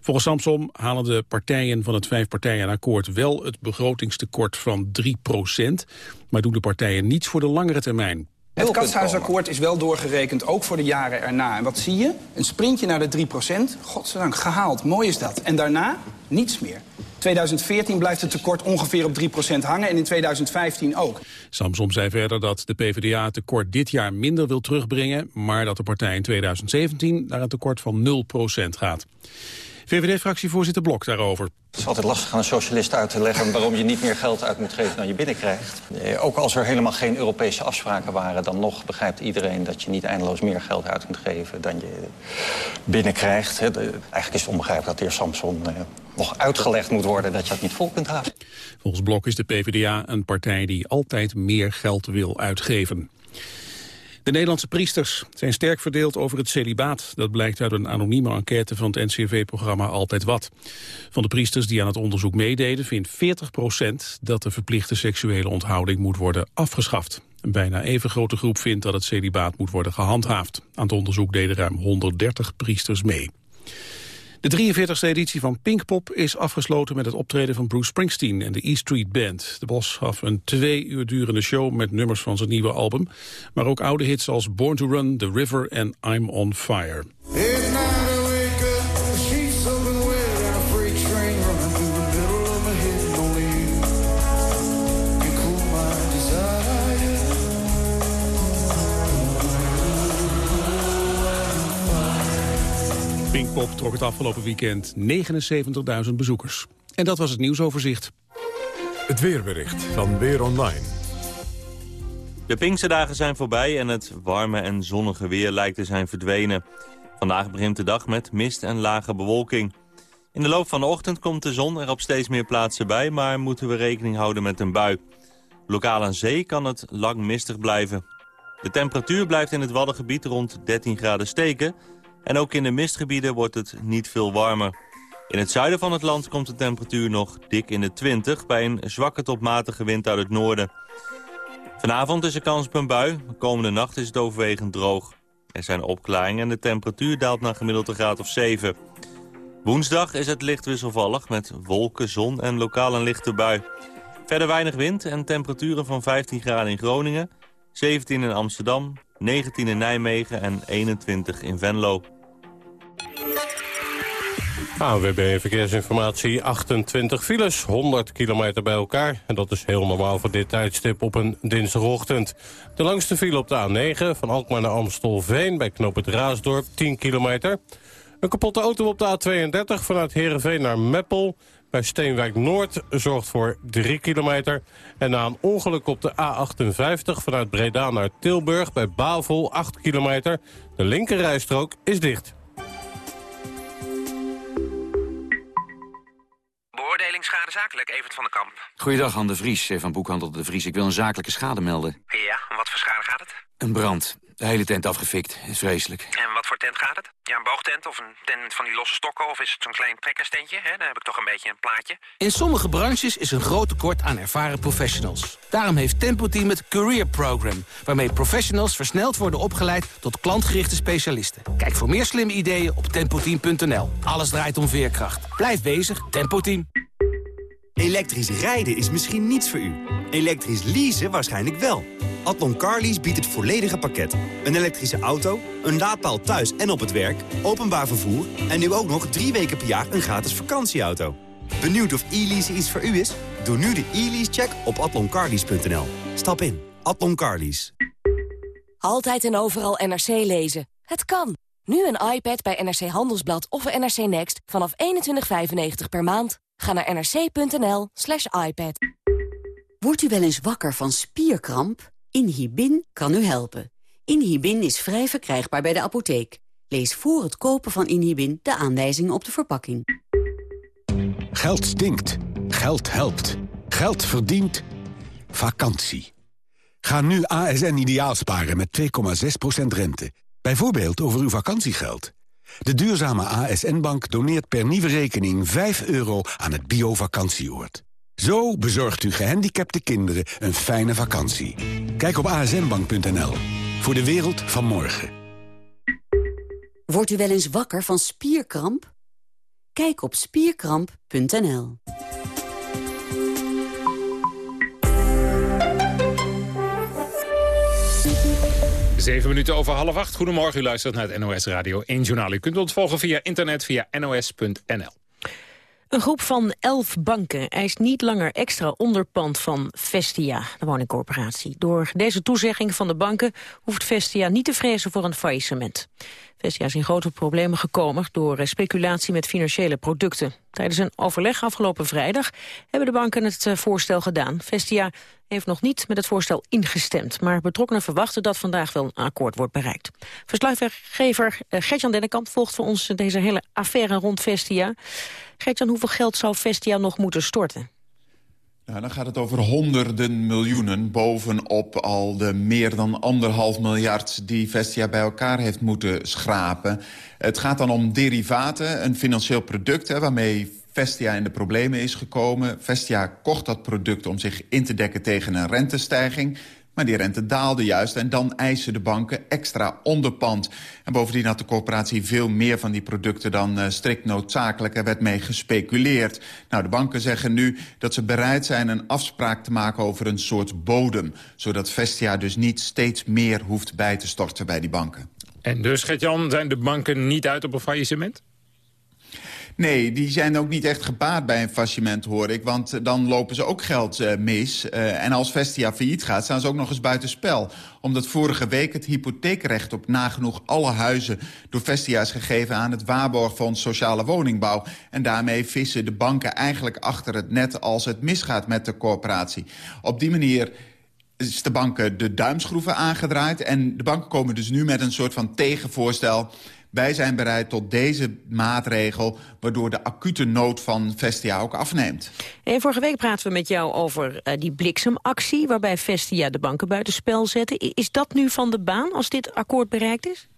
Volgens Samson halen de partijen van het vijfpartijenakkoord wel het begrotingstekort van 3% maar doen de partijen niets voor de langere termijn. Het Katshuisakkoord is wel doorgerekend, ook voor de jaren erna. En wat zie je? Een sprintje naar de 3% Godzijdank, gehaald. Mooi is dat. En daarna niets meer. 2014 blijft het tekort ongeveer op 3% hangen en in 2015 ook. Samsom zei verder dat de PvdA het tekort dit jaar minder wil terugbrengen... maar dat de partij in 2017 naar een tekort van 0% gaat. VVD-fractievoorzitter Blok daarover. Het is altijd lastig aan een socialist uit te leggen waarom je niet meer geld uit moet geven dan je binnenkrijgt. Eh, ook als er helemaal geen Europese afspraken waren, dan nog begrijpt iedereen dat je niet eindeloos meer geld uit moet geven dan je binnenkrijgt. Eigenlijk is het onbegrijpelijk dat de heer Samson eh, nog uitgelegd moet worden dat je dat niet vol kunt houden. Volgens Blok is de PvdA een partij die altijd meer geld wil uitgeven. De Nederlandse priesters zijn sterk verdeeld over het celibaat. Dat blijkt uit een anonieme enquête van het NCRV-programma Altijd Wat. Van de priesters die aan het onderzoek meededen... vindt 40% dat de verplichte seksuele onthouding moet worden afgeschaft. Een bijna even grote groep vindt dat het celibaat moet worden gehandhaafd. Aan het onderzoek deden ruim 130 priesters mee. De 43e editie van Pinkpop is afgesloten met het optreden van Bruce Springsteen en de E Street Band. De Bos gaf een twee uur durende show met nummers van zijn nieuwe album, maar ook oude hits als Born to Run, The River en I'm on Fire. Pinkpop trok het afgelopen weekend 79.000 bezoekers. En dat was het nieuwsoverzicht. Het weerbericht van Weer Online. De Pinksterdagen zijn voorbij en het warme en zonnige weer lijkt te zijn verdwenen. Vandaag begint de dag met mist en lage bewolking. In de loop van de ochtend komt de zon er op steeds meer plaatsen bij... maar moeten we rekening houden met een bui. Lokaal aan zee kan het lang mistig blijven. De temperatuur blijft in het Waddengebied rond 13 graden steken... En ook in de mistgebieden wordt het niet veel warmer. In het zuiden van het land komt de temperatuur nog dik in de 20... bij een zwakke tot matige wind uit het noorden. Vanavond is er kans op een bui. De komende nacht is het overwegend droog. Er zijn opklaringen en de temperatuur daalt naar gemiddeld een graad of 7. Woensdag is het licht wisselvallig met wolken, zon en lokaal een lichte bui. Verder weinig wind en temperaturen van 15 graden in Groningen... 17 in Amsterdam, 19 in Nijmegen en 21 in Venlo. AWB Verkeersinformatie, 28 files, 100 kilometer bij elkaar. En dat is heel normaal voor dit tijdstip op een dinsdagochtend. De langste file op de A9, van Alkmaar naar Amstelveen... bij knoop het Raasdorp, 10 kilometer. Een kapotte auto op de A32 vanuit Heerenveen naar Meppel... bij Steenwijk Noord zorgt voor 3 kilometer. En na een ongeluk op de A58 vanuit Breda naar Tilburg... bij Bavel, 8 kilometer. De linkerrijstrook is dicht. Beoordeling schade zakelijk, Evert van den Kamp. Goeiedag, Han de Vries eh, van Boekhandel de Vries. Ik wil een zakelijke schade melden. Ja, om wat voor schade gaat het? Een brand. De hele tent afgefikt. Is vreselijk. En wat voor tent gaat het? Ja, een boogtent of een tent van die losse stokken... of is het zo'n klein trekkerstentje? Hè? Dan heb ik toch een beetje een plaatje. In sommige branches is een groot tekort aan ervaren professionals. Daarom heeft Tempo Team het Career Program... waarmee professionals versneld worden opgeleid tot klantgerichte specialisten. Kijk voor meer slimme ideeën op tempoteam.nl. Alles draait om veerkracht. Blijf bezig, Tempo Team. Elektrisch rijden is misschien niets voor u. Elektrisch leasen waarschijnlijk wel. Atlon Carlease biedt het volledige pakket. Een elektrische auto, een laadpaal thuis en op het werk, openbaar vervoer... en nu ook nog drie weken per jaar een gratis vakantieauto. Benieuwd of e-lease iets voor u is? Doe nu de e-lease-check op atloncarlease.nl. Stap in. Atlon Carlease. Altijd en overal NRC lezen. Het kan. Nu een iPad bij NRC Handelsblad of NRC Next vanaf 21,95 per maand. Ga naar nrc.nl slash iPad. Wordt u wel eens wakker van spierkramp? Inhibin kan u helpen. Inhibin is vrij verkrijgbaar bij de apotheek. Lees voor het kopen van Inhibin de aanwijzingen op de verpakking. Geld stinkt. Geld helpt. Geld verdient. Vakantie. Ga nu ASN ideaal sparen met 2,6% rente. Bijvoorbeeld over uw vakantiegeld. De duurzame ASN-bank doneert per nieuwe rekening 5 euro aan het bio-vakantieoord. Zo bezorgt u gehandicapte kinderen een fijne vakantie. Kijk op asnbank.nl. Voor de wereld van morgen. Wordt u wel eens wakker van spierkramp? Kijk op spierkramp.nl. Zeven minuten over half acht. Goedemorgen, u luistert naar het NOS Radio 1 Journaal. U kunt ons volgen via internet via nos.nl. Een groep van elf banken eist niet langer extra onderpand van Vestia, de woningcorporatie. Door deze toezegging van de banken hoeft Vestia niet te vrezen voor een faillissement. Vestia is in grote problemen gekomen door speculatie met financiële producten. Tijdens een overleg afgelopen vrijdag hebben de banken het eh, voorstel gedaan. Vestia heeft nog niet met het voorstel ingestemd, maar betrokkenen verwachten dat vandaag wel een akkoord wordt bereikt. Verslaggever eh, Gertjan Dennekamp volgt voor ons deze hele affaire rond Vestia. Gertjan, hoeveel geld zou Vestia nog moeten storten? Nou, dan gaat het over honderden miljoenen bovenop al de meer dan anderhalf miljard die Vestia bij elkaar heeft moeten schrapen. Het gaat dan om derivaten, een financieel product hè, waarmee Vestia in de problemen is gekomen. Vestia kocht dat product om zich in te dekken tegen een rentestijging. Maar die rente daalde juist en dan eisen de banken extra onderpand. En bovendien had de corporatie veel meer van die producten dan uh, strikt noodzakelijk. Er werd mee gespeculeerd. Nou, de banken zeggen nu dat ze bereid zijn een afspraak te maken over een soort bodem. Zodat Vestia dus niet steeds meer hoeft bij te storten bij die banken. En dus, Gert-Jan, zijn de banken niet uit op een faillissement? Nee, die zijn ook niet echt gebaat bij een faillissement, hoor ik. Want eh, dan lopen ze ook geld uh, mis. Uh, en als Vestia failliet gaat, staan ze ook nog eens buitenspel. Omdat vorige week het hypotheekrecht op nagenoeg alle huizen... door Vestia is gegeven aan het Waarborgfonds Sociale Woningbouw. En daarmee vissen de banken eigenlijk achter het net als het misgaat met de corporatie. Op die manier is de banken de duimschroeven aangedraaid. En de banken komen dus nu met een soort van tegenvoorstel wij zijn bereid tot deze maatregel... waardoor de acute nood van Vestia ook afneemt. En vorige week praten we met jou over uh, die bliksemactie... waarbij Vestia de banken buitenspel zette. Is dat nu van de baan als dit akkoord bereikt is?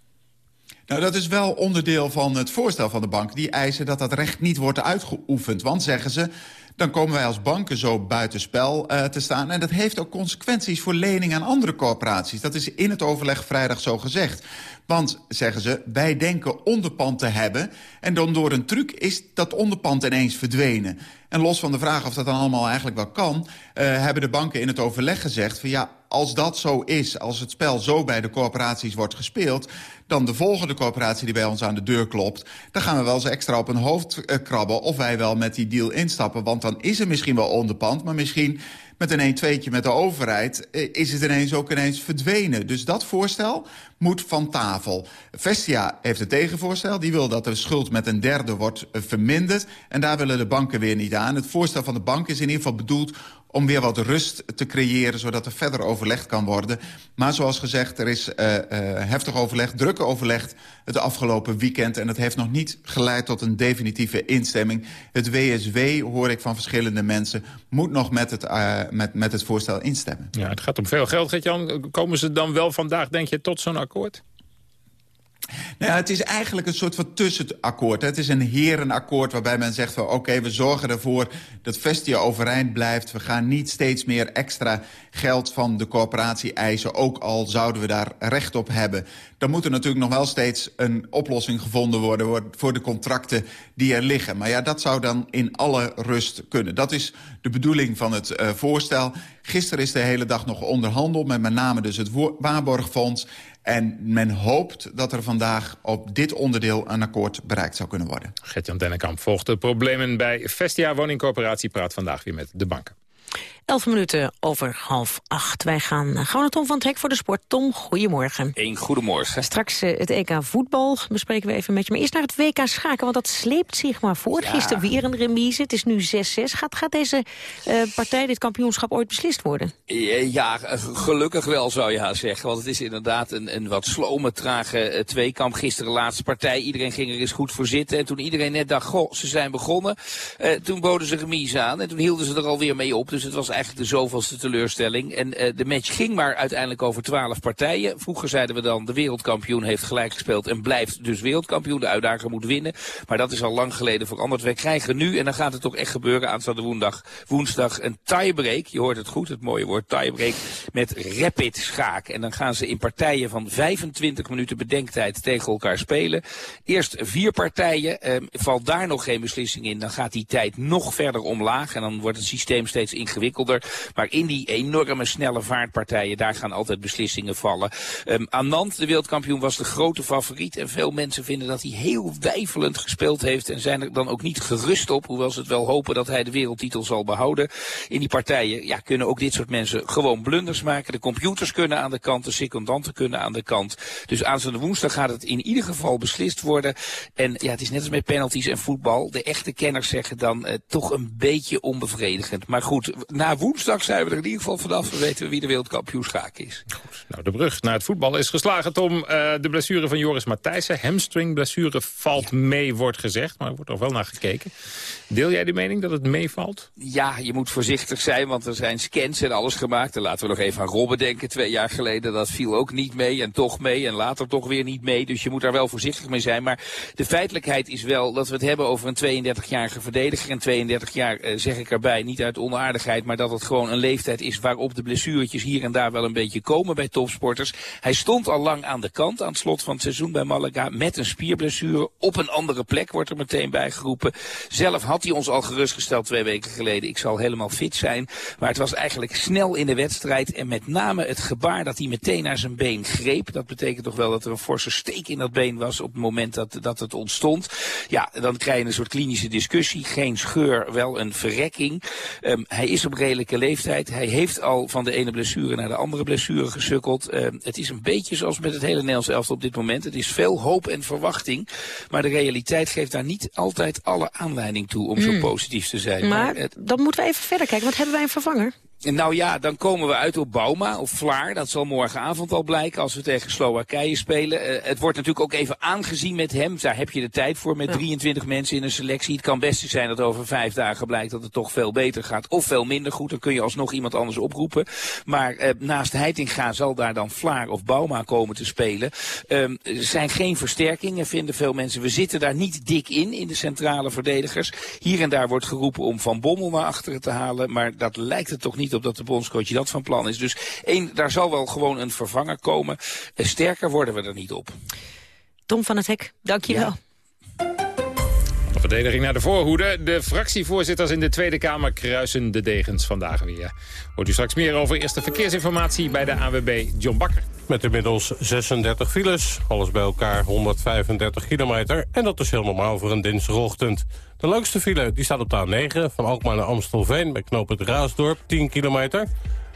Nou, dat is wel onderdeel van het voorstel van de bank. Die eisen dat dat recht niet wordt uitgeoefend. Want, zeggen ze, dan komen wij als banken zo buitenspel uh, te staan. En dat heeft ook consequenties voor leningen aan andere corporaties. Dat is in het overleg vrijdag zo gezegd. Want, zeggen ze, wij denken onderpand te hebben... en dan door een truc is dat onderpand ineens verdwenen. En los van de vraag of dat dan allemaal eigenlijk wel kan... Uh, hebben de banken in het overleg gezegd van ja, als dat zo is... als het spel zo bij de corporaties wordt gespeeld dan de volgende corporatie die bij ons aan de deur klopt... dan gaan we wel eens extra op een hoofd uh, krabben... of wij wel met die deal instappen. Want dan is er misschien wel onderpand, maar misschien met een 1 tweetje met de overheid... Uh, is het ineens ook ineens verdwenen. Dus dat voorstel moet van tafel. Vestia heeft een tegenvoorstel. Die wil dat de schuld met een derde wordt uh, verminderd. En daar willen de banken weer niet aan. Het voorstel van de bank is in ieder geval bedoeld om weer wat rust te creëren... zodat er verder overlegd kan worden. Maar zoals gezegd, er is uh, uh, heftig overleg, drukke overleg... het afgelopen weekend en het heeft nog niet geleid tot een definitieve instemming. Het WSW, hoor ik van verschillende mensen... moet nog met het, uh, met, met het voorstel instemmen. Ja, het gaat om veel geld, Gert-Jan. Komen ze dan wel vandaag, denk je, tot zo'n akkoord? Nou ja, het is eigenlijk een soort van tussenakkoord. Het is een herenakkoord waarbij men zegt van... oké, we zorgen ervoor dat Vestia overeind blijft. We gaan niet steeds meer extra geld van de corporatie eisen... ook al zouden we daar recht op hebben. Dan moet er natuurlijk nog wel steeds een oplossing gevonden worden... voor de contracten die er liggen. Maar ja, dat zou dan in alle rust kunnen. Dat is de bedoeling van het uh, voorstel. Gisteren is de hele dag nog onderhandeld... met met name dus het Waarborgfonds... En men hoopt dat er vandaag op dit onderdeel een akkoord bereikt zou kunnen worden. Gert-Jan Dennekamp volgt de problemen bij Vestia Woningcorporatie. Praat vandaag weer met de banken. Elf minuten over half acht. Wij gaan gauw naar Tom van het Hek voor de sport. Tom, goedemorgen. Een goedemorgen. Straks uh, het EK voetbal bespreken we even met je. Maar eerst naar het WK schaken, want dat sleept zich maar voort. Ja. Gisteren weer een remise, het is nu 6-6. Gaat, gaat deze uh, partij, dit kampioenschap, ooit beslist worden? Ja, gelukkig wel zou je haar zeggen. Want het is inderdaad een, een wat slome, trage tweekamp. Gisteren laatste partij, iedereen ging er eens goed voor zitten. En toen iedereen net dacht, goh, ze zijn begonnen. toen boden ze remise aan en toen hielden ze er alweer mee op. Dus het was eigenlijk de zoveelste teleurstelling. En uh, de match ging maar uiteindelijk over twaalf partijen. Vroeger zeiden we dan, de wereldkampioen heeft gelijk gespeeld en blijft dus wereldkampioen. De uitdager moet winnen. Maar dat is al lang geleden veranderd. Wij krijgen nu, en dan gaat het ook echt gebeuren, aanstaande woensdag, woensdag een tiebreak. Je hoort het goed, het mooie woord tiebreak, met rapid schaak. En dan gaan ze in partijen van 25 minuten bedenktijd tegen elkaar spelen. Eerst vier partijen, eh, valt daar nog geen beslissing in, dan gaat die tijd nog verder omlaag. En dan wordt het systeem steeds ingewikkelder. Maar in die enorme snelle vaartpartijen, daar gaan altijd beslissingen vallen. Um, Anand, de wereldkampioen, was de grote favoriet. En veel mensen vinden dat hij heel wijfelend gespeeld heeft. En zijn er dan ook niet gerust op. Hoewel ze het wel hopen dat hij de wereldtitel zal behouden. In die partijen ja, kunnen ook dit soort mensen gewoon blunders maken. De computers kunnen aan de kant, de secondanten kunnen aan de kant. Dus aanstaande woensdag gaat het in ieder geval beslist worden. En ja, het is net als met penalties en voetbal. De echte kenners zeggen dan uh, toch een beetje onbevredigend. Maar goed, na woensdag zijn we er in ieder geval vanaf. We weten wie de wereldkampioen schaak is. Goed, nou, de brug naar het voetbal is geslagen, Tom. Uh, de blessure van Joris Matthijssen, hamstringblessure, valt ja. mee, wordt gezegd. Maar er wordt er wel naar gekeken. Deel jij de mening dat het meevalt? Ja, je moet voorzichtig zijn, want er zijn scans en alles gemaakt. En laten we nog even aan Robben denken, twee jaar geleden. Dat viel ook niet mee en toch mee en later toch weer niet mee. Dus je moet daar wel voorzichtig mee zijn. Maar de feitelijkheid is wel dat we het hebben over een 32-jarige verdediger. En 32 jaar, zeg ik erbij, niet uit onaardigheid, maar dat het gewoon een leeftijd is waarop de blessuretjes hier en daar wel een beetje komen bij topsporters. Hij stond al lang aan de kant aan het slot van het seizoen bij Malaga met een spierblessure. Op een andere plek wordt er meteen bij geroepen. Zelf had hij ons al gerustgesteld twee weken geleden. Ik zal helemaal fit zijn. Maar het was eigenlijk snel in de wedstrijd. En met name het gebaar dat hij meteen naar zijn been greep. Dat betekent toch wel dat er een forse steek in dat been was op het moment dat, dat het ontstond. Ja, dan krijg je een soort klinische discussie. Geen scheur, wel een verrekking. Um, hij is op redelijke leeftijd. Hij heeft al van de ene blessure naar de andere blessure gesukkeld. Uh, het is een beetje zoals met het hele Nederlands elftal op dit moment. Het is veel hoop en verwachting. Maar de realiteit geeft daar niet altijd alle aanleiding toe om mm. zo positief te zijn. Maar, maar het... dan moeten we even verder kijken. Wat hebben wij een vervanger? Nou ja, dan komen we uit op Bauma of Vlaar. Dat zal morgenavond al blijken als we tegen Slowakije spelen. Uh, het wordt natuurlijk ook even aangezien met hem. Daar heb je de tijd voor met ja. 23 mensen in een selectie. Het kan best zijn dat over vijf dagen blijkt dat het toch veel beter gaat. Of veel minder goed. Dan kun je alsnog iemand anders oproepen. Maar uh, naast Heitinga zal daar dan Vlaar of Bauma komen te spelen. Um, er zijn geen versterkingen, vinden veel mensen. We zitten daar niet dik in, in de centrale verdedigers. Hier en daar wordt geroepen om Van Bommel naar achteren te halen. Maar dat lijkt het toch niet niet op dat de bondscoach dat van plan is. Dus één, daar zal wel gewoon een vervanger komen. En sterker worden we er niet op. Tom van het Hek, dank je wel. Ja. De verdediging naar de voorhoede. De fractievoorzitters in de Tweede Kamer kruisen de degens vandaag weer. Hoort u straks meer over eerste verkeersinformatie bij de AWB John Bakker. Met inmiddels 36 files, alles bij elkaar 135 kilometer. En dat is heel normaal voor een dinsdagochtend. De langste file die staat op de A9 van Alkmaar naar Amstelveen... bij knoop het Raasdorp, 10 kilometer.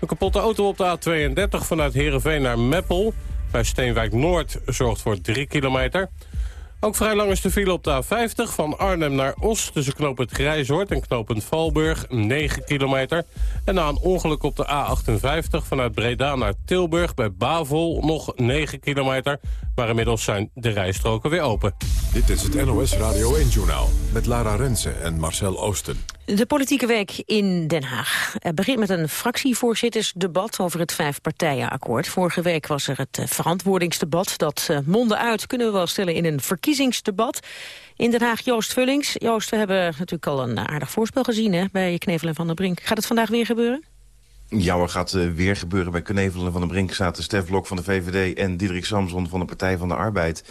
Een kapotte auto op de A32 vanuit Heerenveen naar Meppel... bij Steenwijk Noord zorgt voor 3 kilometer... Ook vrij lang is de file op de A50 van Arnhem naar Os... tussen knooppunt Grijzoord en knooppunt Valburg, 9 kilometer. En na een ongeluk op de A58 vanuit Breda naar Tilburg... bij Bavel nog 9 kilometer. Maar inmiddels zijn de rijstroken weer open. Dit is het NOS Radio 1-journaal met Lara Rensen en Marcel Oosten. De politieke week in Den Haag Het begint met een fractievoorzittersdebat over het vijfpartijenakkoord. Vorige week was er het eh, verantwoordingsdebat. Dat uh, mondde uit, kunnen we wel stellen, in een verkiezingsdebat. In Den Haag Joost Vullings. Joost, we hebben natuurlijk al een aardig voorspel gezien hè, bij Knevel en Van der Brink. Gaat het vandaag weer gebeuren? Ja, er gaat uh, weer gebeuren. Bij Knevelen van der Brink zaten Stef Blok van de VVD... en Diederik Samson van de Partij van de Arbeid.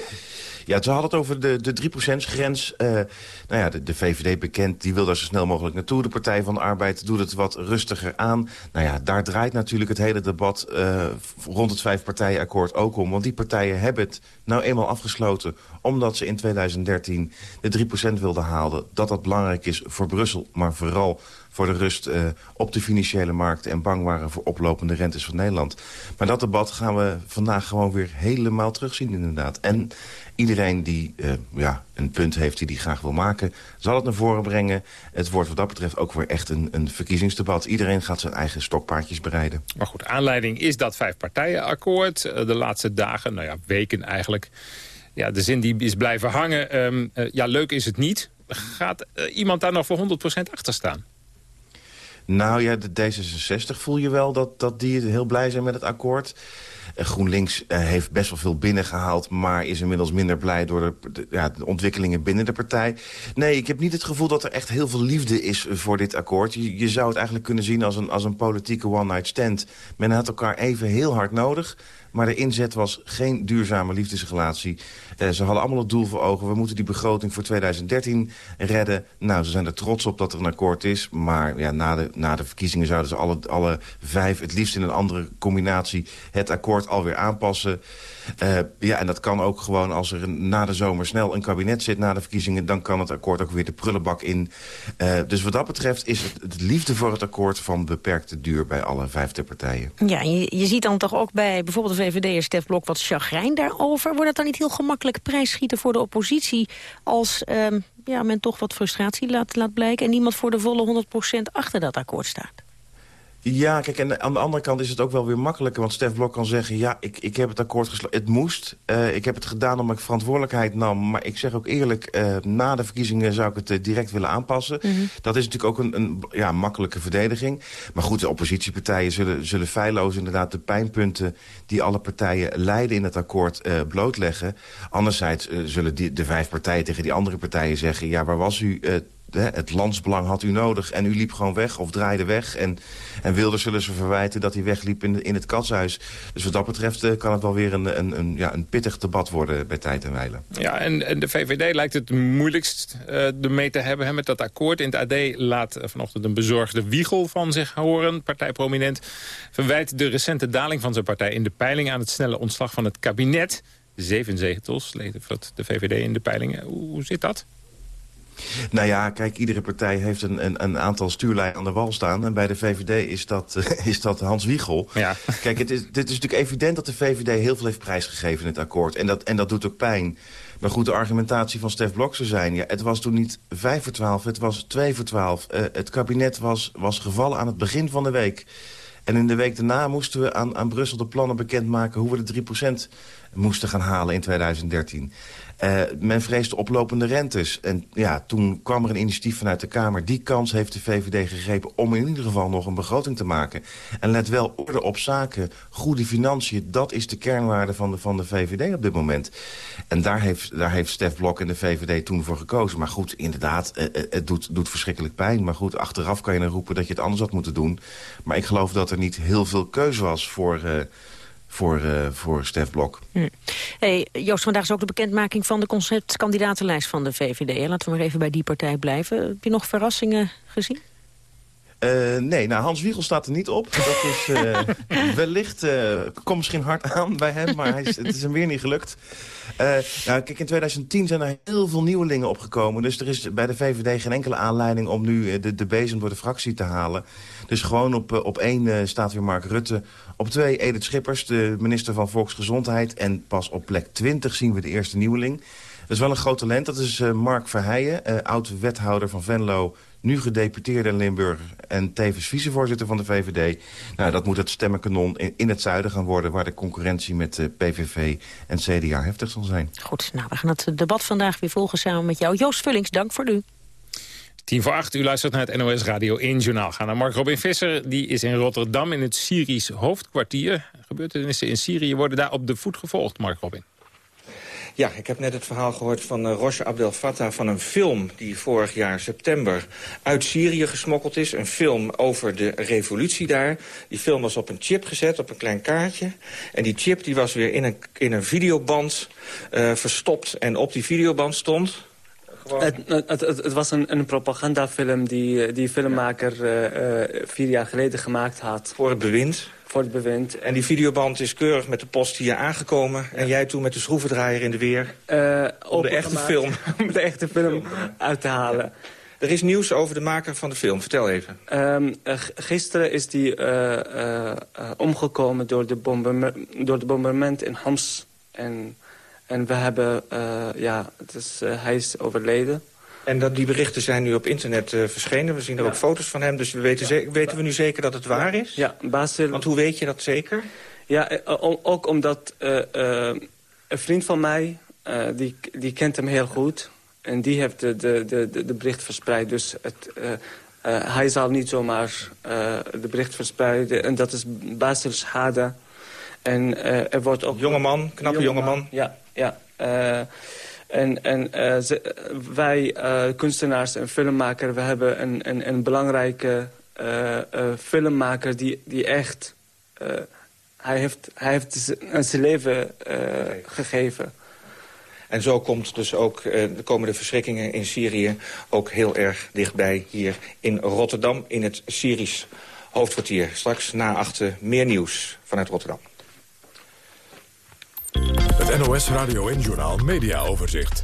Ja, ze hadden het over de, de 3%-grens. Uh, nou ja, de, de, VVD bekend, die wil daar zo snel mogelijk naartoe. De Partij van de Arbeid doet het wat rustiger aan. Nou ja, daar draait natuurlijk het hele debat uh, rond het vijfpartijenakkoord ook om. Want die partijen hebben het nou eenmaal afgesloten... omdat ze in 2013 de 3% wilden halen. Dat dat belangrijk is voor Brussel, maar vooral voor de rust uh, op de financiële markten... en bang waren voor oplopende rentes van Nederland. Maar dat debat gaan we vandaag gewoon weer helemaal terugzien inderdaad. En iedereen die uh, ja, een punt heeft die hij graag wil maken... zal het naar voren brengen. Het wordt wat dat betreft ook weer echt een, een verkiezingsdebat. Iedereen gaat zijn eigen stokpaardjes bereiden. Maar goed, aanleiding is dat vijfpartijenakkoord. Uh, de laatste dagen, nou ja, weken eigenlijk... Ja, de zin die is blijven hangen. Um, ja, leuk is het niet. Gaat iemand daar nog voor 100% achter staan? Nou ja, de D66 voel je wel dat, dat die heel blij zijn met het akkoord. Eh, GroenLinks uh, heeft best wel veel binnengehaald... maar is inmiddels minder blij door de, ja, de, ontwikkelingen binnen de partij. Nee, ik heb niet het gevoel dat er echt heel veel liefde is voor dit akkoord. Je, je zou het eigenlijk kunnen zien als een, als een politieke one-night stand. Men had elkaar even heel hard nodig... Maar de inzet was geen duurzame liefdesrelatie. Uh, ze hadden allemaal het doel voor ogen. We moeten die begroting voor 2013 redden. Nou, ze zijn er trots op dat er een akkoord is. Maar ja, na, de, na de verkiezingen zouden ze alle, alle vijf... het liefst in een andere combinatie het akkoord alweer aanpassen. Uh, ja, en dat kan ook gewoon als er na de zomer snel een kabinet zit... na de verkiezingen, dan kan het akkoord ook weer de prullenbak in. Uh, dus wat dat betreft is het, het, liefde voor het akkoord... van beperkte duur bij alle vijfde partijen. Ja, je, je ziet dan toch ook bij bijvoorbeeld de VVD en Stef Blok... wat chagrijn daarover. Wordt het dan niet heel gemakkelijk prijsschieten voor de oppositie... als um, ja, men toch wat frustratie laat, laat blijken... en niemand voor de volle 100% achter dat akkoord staat? Ja, kijk, en aan de andere kant is het ook wel weer makkelijker. Want Stef Blok kan zeggen, ja, ik, ik heb het akkoord gesloten. Het moest. Uh, ik heb het gedaan omdat ik verantwoordelijkheid nam. Maar ik zeg ook eerlijk, uh, na de verkiezingen zou ik het uh, direct willen aanpassen. Mm -hmm. Dat is natuurlijk ook een, een ja, makkelijke verdediging. Maar goed, de oppositiepartijen zullen, zullen feilloos inderdaad de pijnpunten... die alle partijen leiden in het akkoord blootleggen. Anderzijds zullen die, de vijf partijen tegen die andere partijen zeggen... ja, waar was u het landsbelang had u nodig en u liep gewoon weg of draaide weg. En, en Wilders zullen ze verwijten dat hij wegliep in, in het katshuis. Dus wat dat betreft uh, kan het wel weer een, een, een, ja, een pittig debat worden bij tijd en wijlen. Ja, en, en de VVD lijkt het moeilijkst uh, ermee te hebben hè, met dat akkoord. In het AD laat vanochtend een bezorgde Wiegel van zich horen, partijprominent. Verwijt de recente daling van zijn partij in de peiling aan het snelle ontslag van het kabinet. Zeven zetels levert de VVD in de peilingen. Hoe zit dat? Nou ja, kijk, iedere partij heeft een, een, een aantal stuurlijnen aan de wal staan. En bij de VVD is dat, uh, is dat Hans Wiegel. Ja. Kijk, het is, dit is natuurlijk evident dat de VVD heel veel heeft prijsgegeven in het akkoord. En dat, en dat doet ook pijn. Maar goed, de argumentatie van Stef Blok zou zijn... Ja, het was toen niet 5 voor 12, het was 2 voor 12. Uh, het kabinet was, was gevallen aan het begin van de week. En in de week daarna moesten we aan, aan Brussel de plannen bekendmaken... hoe we de 3% moesten gaan halen in 2013. Uh, men vreesde oplopende rentes. En ja, toen kwam er een initiatief vanuit de Kamer. Die kans heeft de VVD gegrepen om in ieder geval nog een begroting te maken. En let wel, orde op zaken, goede financiën... dat is de kernwaarde van de, van de VVD op dit moment. En daar heeft, daar heeft Stef Blok en de VVD toen voor gekozen. Maar goed, inderdaad, uh, het doet, doet verschrikkelijk pijn. Maar goed, achteraf kan je dan roepen dat je het anders had moeten doen. Maar ik geloof dat er niet heel veel keuze was voor... Voor, uh, voor Stef Blok. Hm. Hey, Joost, vandaag is ook de bekendmaking van de conceptkandidatenlijst van de VVD. Laten we maar even bij die partij blijven. Heb je nog verrassingen gezien? Uh, nee, nou Hans Wiegel staat er niet op. Dat is uh, wellicht, uh, komt misschien hard aan bij hem, maar hij is, het is hem weer niet gelukt. nou, kijk, in 2010 zijn er heel veel nieuwelingen opgekomen. Dus er is bij de VVD geen enkele aanleiding om nu de, de bezem door de fractie te halen. Dus gewoon op, op één staat weer Mark Rutte. Op twee Edith Schippers, de minister van Volksgezondheid. En pas op plek 20 zien we de eerste nieuweling. Dat is wel een groot talent. Dat is Mark Verheijen, oud-wethouder van Venlo nu gedeputeerde in Limburg en tevens vicevoorzitter van de VVD. Nou, dat moet het stemmenkanon in, in het zuiden gaan worden... waar de concurrentie met de PVV en CDA heftig zal zijn. Goed, nou, we gaan het debat vandaag weer volgen samen met jou. Joost Vullings, dank voor nu. Tien voor acht, u luistert naar het NOS Radio 1 Journaal. Gaan naar Mark Robin Visser, die is in Rotterdam in het Syrisch hoofdkwartier. Gebeurtenissen in Syrië worden daar op de voet gevolgd, Mark Robin. Ja, ik heb net het verhaal gehoord van uh, Roche Abdel Fattah... van een film die vorig jaar september uit Syrië gesmokkeld is. Een film over de revolutie daar. Die film was op een chip gezet, op een klein kaartje. En die chip die was weer in een, in een videoband uh, verstopt. En op die videoband stond... Het, het, het, het, was een, een propagandafilm die, die filmmaker uh, vier jaar geleden gemaakt had. Voor het bewind? Voor het bewind. En die videoband is keurig met de post hier aangekomen. En jij toen met de schroevendraaier in de weer. Uh, om de echte film. om de echte film uit te halen. Er is nieuws over de maker van de film. Vertel even. Um, uh, gisteren is die uh, omgekomen door de, door de bombardement in Homs. En, en we hebben... ja, het is, hij is overleden. En dat, die berichten zijn nu op internet uh, verschenen. We zien er ook foto's van hem. Dus we weten, weten we nu zeker dat het waar is? Ja, Basil... Want hoe weet je dat zeker? Ja, uh, ook omdat uh, een vriend van mij, die, die kent hem heel goed. En die heeft de, de, de, de bericht verspreid. Dus het, hij zal niet zomaar de bericht verspreiden. En dat is Basil Schade. En er wordt ook... Jongeman, knappe jongeman. Ja, ja. En, en uh, ze, wij, uh, kunstenaars en filmmakers, we hebben een, een, een belangrijke uh, filmmaker die, die echt... hij heeft, hij heeft zijn leven gegeven. En zo komt dus ook de komende verschrikkingen in Syrië... ook heel erg dichtbij hier in Rotterdam, in het Syrisch hoofdkwartier. Straks na achter meer nieuws vanuit Rotterdam. Het NOS Radio en Journal Media Overzicht.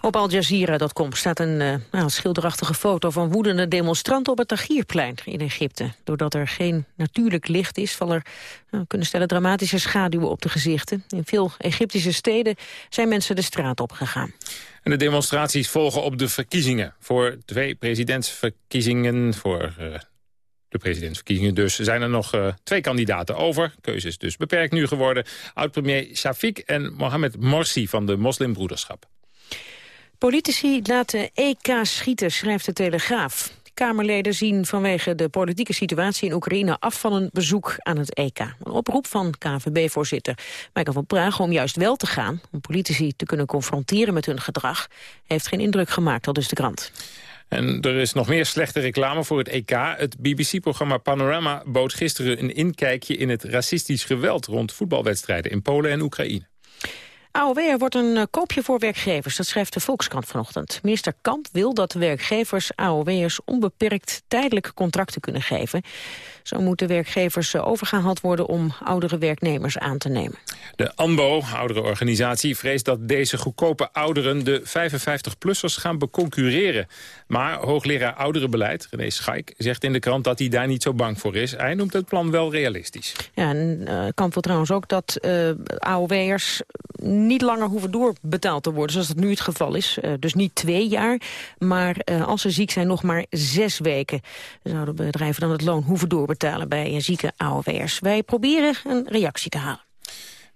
Op Al Jazeera.com staat een uh, nou, schilderachtige foto van woedende demonstranten op het Tahrirplein in Egypte. Doordat er geen natuurlijk licht is, vallen er, nou, kunnen stellen dramatische schaduwen op de gezichten. In veel Egyptische steden zijn mensen de straat opgegaan. En de demonstraties volgen op de verkiezingen. Voor twee presidentsverkiezingen, voor uh, de presidentsverkiezingen dus zijn er nog uh, twee kandidaten over. Keuze is dus beperkt nu geworden. Oud-premier Shafiq en Mohamed Morsi van de Moslimbroederschap. Politici laten EK schieten, schrijft de Telegraaf. Kamerleden zien vanwege de politieke situatie in Oekraïne af van een bezoek aan het EK. Een oproep van KVB-voorzitter Michael van Praag om juist wel te gaan, om politici te kunnen confronteren met hun gedrag, heeft geen indruk gemaakt, al dus de krant. En er is nog meer slechte reclame voor het EK. Het BBC-programma Panorama bood gisteren een inkijkje in het racistisch geweld rond voetbalwedstrijden in Polen en Oekraïne. AOW wordt een eh, koopje voor werkgevers, dat schrijft de Volkskrant vanochtend. Minister Kamp wil dat werkgevers AOW'ers onbeperkt tijdelijk contracten kunnen geven. Zo moeten werkgevers eh, overgehaald worden om oudere werknemers aan te nemen. De ANBO, oudere organisatie, vreest dat deze goedkope ouderen de 55-plussers gaan beconcurreren. Maar hoogleraar ouderenbeleid, René Schaik, zegt in de krant dat hij daar niet zo bang voor is. Hij noemt het plan wel realistisch. Ja, en uh, Kamp wil trouwens ook dat uh, AOW'ers niet langer hoeven doorbetaald te worden, zoals dat nu het geval is. Uh, dus niet twee jaar, maar als ze ziek zijn nog maar zes weken. Zouden bedrijven dan het loon hoeven doorbetalen betalen bij zieke AOW'ers. Wij proberen een reactie te halen.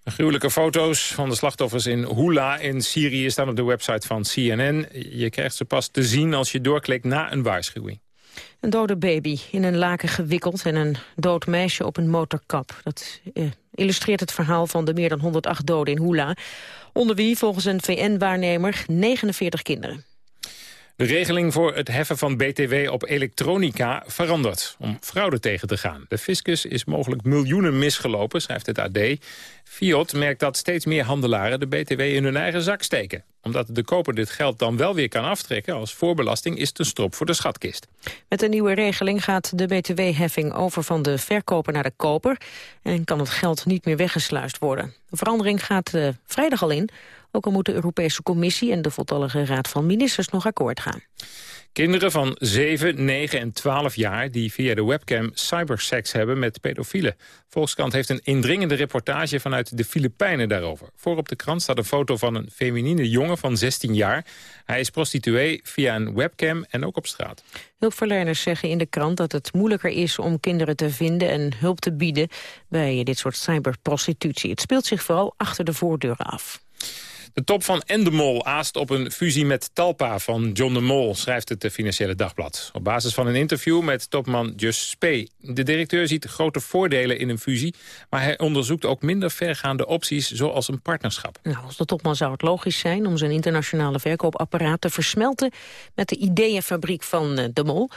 Gruwelijke foto's van de slachtoffers in Hula in Syrië staan op de website van CNN. Je krijgt ze pas te zien als je doorklikt na een waarschuwing. Een dode baby in een laken gewikkeld en een dood meisje op een motorkap. Dat eh, illustreert het verhaal van de meer dan 108 doden in Hula. Onder wie volgens een VN-waarnemer 49 kinderen. De regeling voor het heffen van BTW op elektronica verandert om fraude tegen te gaan. De fiscus is mogelijk miljoenen misgelopen, schrijft het AD. Fiat merkt dat steeds meer handelaren de BTW in hun eigen zak steken. Omdat de koper dit geld dan wel weer kan aftrekken als voorbelasting is het een strop voor de schatkist. Met de nieuwe regeling gaat de btw-heffing over van de verkoper naar de koper... en kan het geld niet meer weggesluist worden. De verandering gaat uh, vrijdag al in, ook al moet de Europese Commissie en de voltallige Raad van Ministers nog akkoord gaan. Kinderen van 7, 9 en 12 jaar die via de webcam cyberseks hebben met pedofielen. Volkskrant heeft een indringende reportage vanuit de Filipijnen daarover. Voor op de krant staat een foto van een feminine jongen van 16 jaar. Hij is prostituee via een webcam en ook op straat. Hulpverleners zeggen in de krant dat het moeilijker is om kinderen te vinden en hulp te bieden bij dit soort cyberprostitutie. Het speelt zich vooral achter de voordeuren af. De top van Endemol aast op een fusie met Talpa van John de Mol, schrijft het Financiële Dagblad. Op basis van een interview met topman Just Spee. De directeur ziet grote voordelen in een fusie, maar hij onderzoekt ook minder vergaande opties, zoals een partnerschap. Nou, als de topman zou het logisch zijn om zijn internationale verkoopapparaat te versmelten met de ideeënfabriek van eh, de Mol.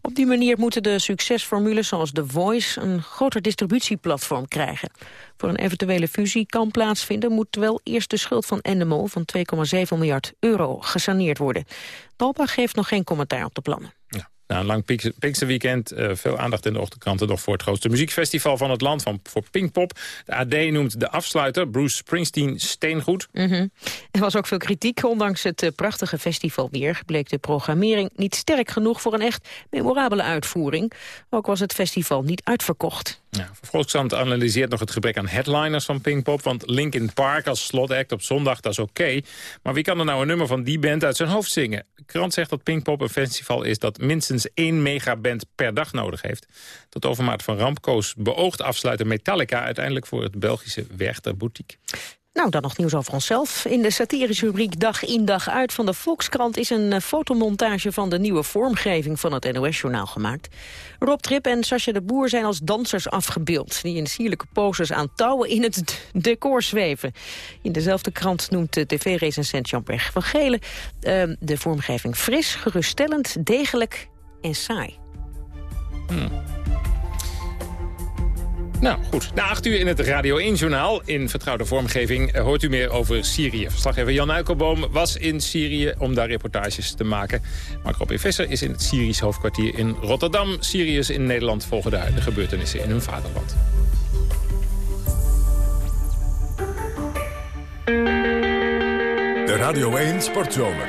Op die manier moeten de succesformules zoals The Voice een groter distributieplatform krijgen. Voor een eventuele fusie kan plaatsvinden... moet wel eerst de schuld van Endemol van 2,7 miljard euro gesaneerd worden. Talpa geeft nog geen commentaar op de plannen. Na een lang Pinksterweekend, uh, veel aandacht in de ochtendkranten... nog voor het grootste muziekfestival van het land, van, voor Pinkpop. De AD noemt de afsluiter, Bruce Springsteen, steengoed. Mm Er was ook veel kritiek. Ondanks het uh, prachtige festivalweer bleek de programmering niet sterk genoeg... voor een echt memorabele uitvoering. Ook was het festival niet uitverkocht. Ja, Volkskrant analyseert nog het gebrek aan headliners van Pinkpop... want Linkin Park als slotact op zondag, dat is oké. Maar wie kan er nou een nummer van die band uit zijn hoofd zingen? De krant zegt dat Pinkpop een festival is... dat minstens één megaband per dag nodig heeft. Tot overmaat van ramp koos beoogd afsluiten Metallica... uiteindelijk voor het Belgische Werchter Boutique. Nou, dan nog nieuws over onszelf. In de satirische rubriek Dag in Dag uit van de Volkskrant... is een eh, fotomontage van de nieuwe vormgeving van het NOS-journaal gemaakt. Rob Trip en Sascha de Boer zijn als dansers afgebeeld... die in sierlijke poses aan touwen in het decor zweven. In dezelfde krant noemt de tv-recensent Jean-Pierre van Gelen... Uh, de vormgeving fris, geruststellend, degelijk en saai. Hmm. Nou, goed. Na acht uur in het Radio 1-journaal in vertrouwde vormgeving... Eh, hoort u meer over Syrië. Verslaggever Jan Uikelboom was in Syrië om daar reportages te maken. Mark Robin Visser is in het Syrisch hoofdkwartier in Rotterdam. Syriërs in Nederland volgen daar de gebeurtenissen in hun vaderland. De Radio 1 Sportzomer.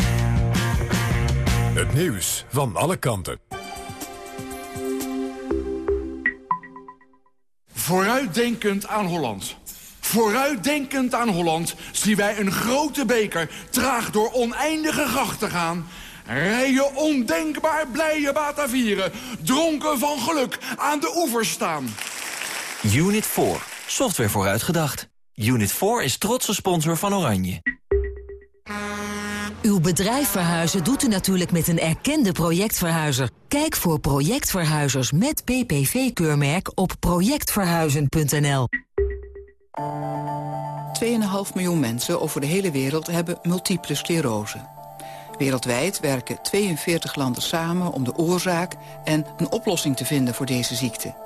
Het nieuws van alle kanten. Vooruitdenkend aan Holland. Vooruitdenkend aan Holland zien wij een grote beker traag door oneindige grachten gaan. Rijen ondenkbaar blije Batavieren, dronken van geluk aan de oevers staan. Unit 4, software vooruitgedacht. Unit 4 is trotse sponsor van Oranje. Uw bedrijf verhuizen doet u natuurlijk met een erkende projectverhuizer. Kijk voor projectverhuizers met PPV-keurmerk op projectverhuizen.nl. 2,5 miljoen mensen over de hele wereld hebben multiple sclerose. Wereldwijd werken 42 landen samen om de oorzaak en een oplossing te vinden voor deze ziekte.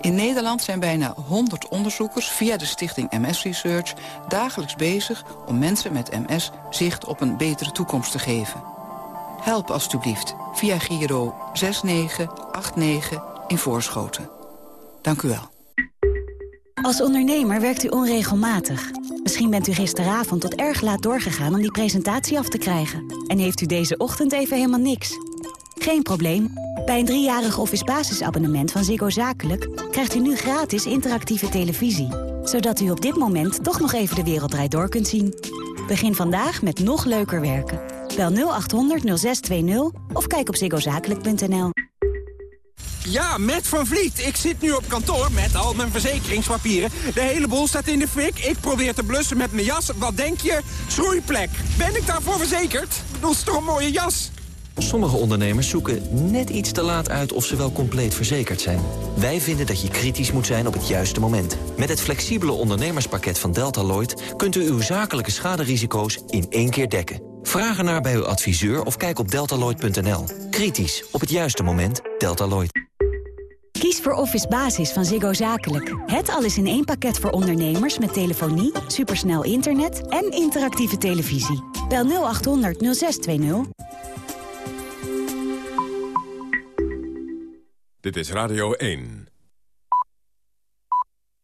In Nederland zijn bijna 100 onderzoekers via de stichting MS Research dagelijks bezig om mensen met MS zicht op een betere toekomst te geven. Help alstublieft via Giro 6989 in Voorschoten. Dank u wel. Als ondernemer werkt u onregelmatig. Misschien bent u gisteravond tot erg laat doorgegaan om die presentatie af te krijgen. En heeft u deze ochtend even helemaal niks. Geen probleem. Bij een driejarig office basisabonnement van Ziggo Zakelijk... krijgt u nu gratis interactieve televisie. Zodat u op dit moment toch nog even de wereld draait door kunt zien. Begin vandaag met nog leuker werken. Bel 0800 0620 of kijk op ziggozakelijk.nl. Ja, met Van Vliet. Ik zit nu op kantoor met al mijn verzekeringspapieren. De hele boel staat in de fik. Ik probeer te blussen met mijn jas. Wat denk je? Schroeiplek. Ben ik daarvoor verzekerd? Dat is toch een mooie jas? Sommige ondernemers zoeken net iets te laat uit of ze wel compleet verzekerd zijn. Wij vinden dat je kritisch moet zijn op het juiste moment. Met het flexibele ondernemerspakket van Deltaloid... kunt u uw zakelijke schaderisico's in één keer dekken. Vraag ernaar bij uw adviseur of kijk op deltaloid.nl. Kritisch, op het juiste moment, Deltaloid. Kies voor Office Basis van Ziggo Zakelijk. Het alles in één pakket voor ondernemers met telefonie, supersnel internet en interactieve televisie. Bel 0800 0620. Dit is Radio 1.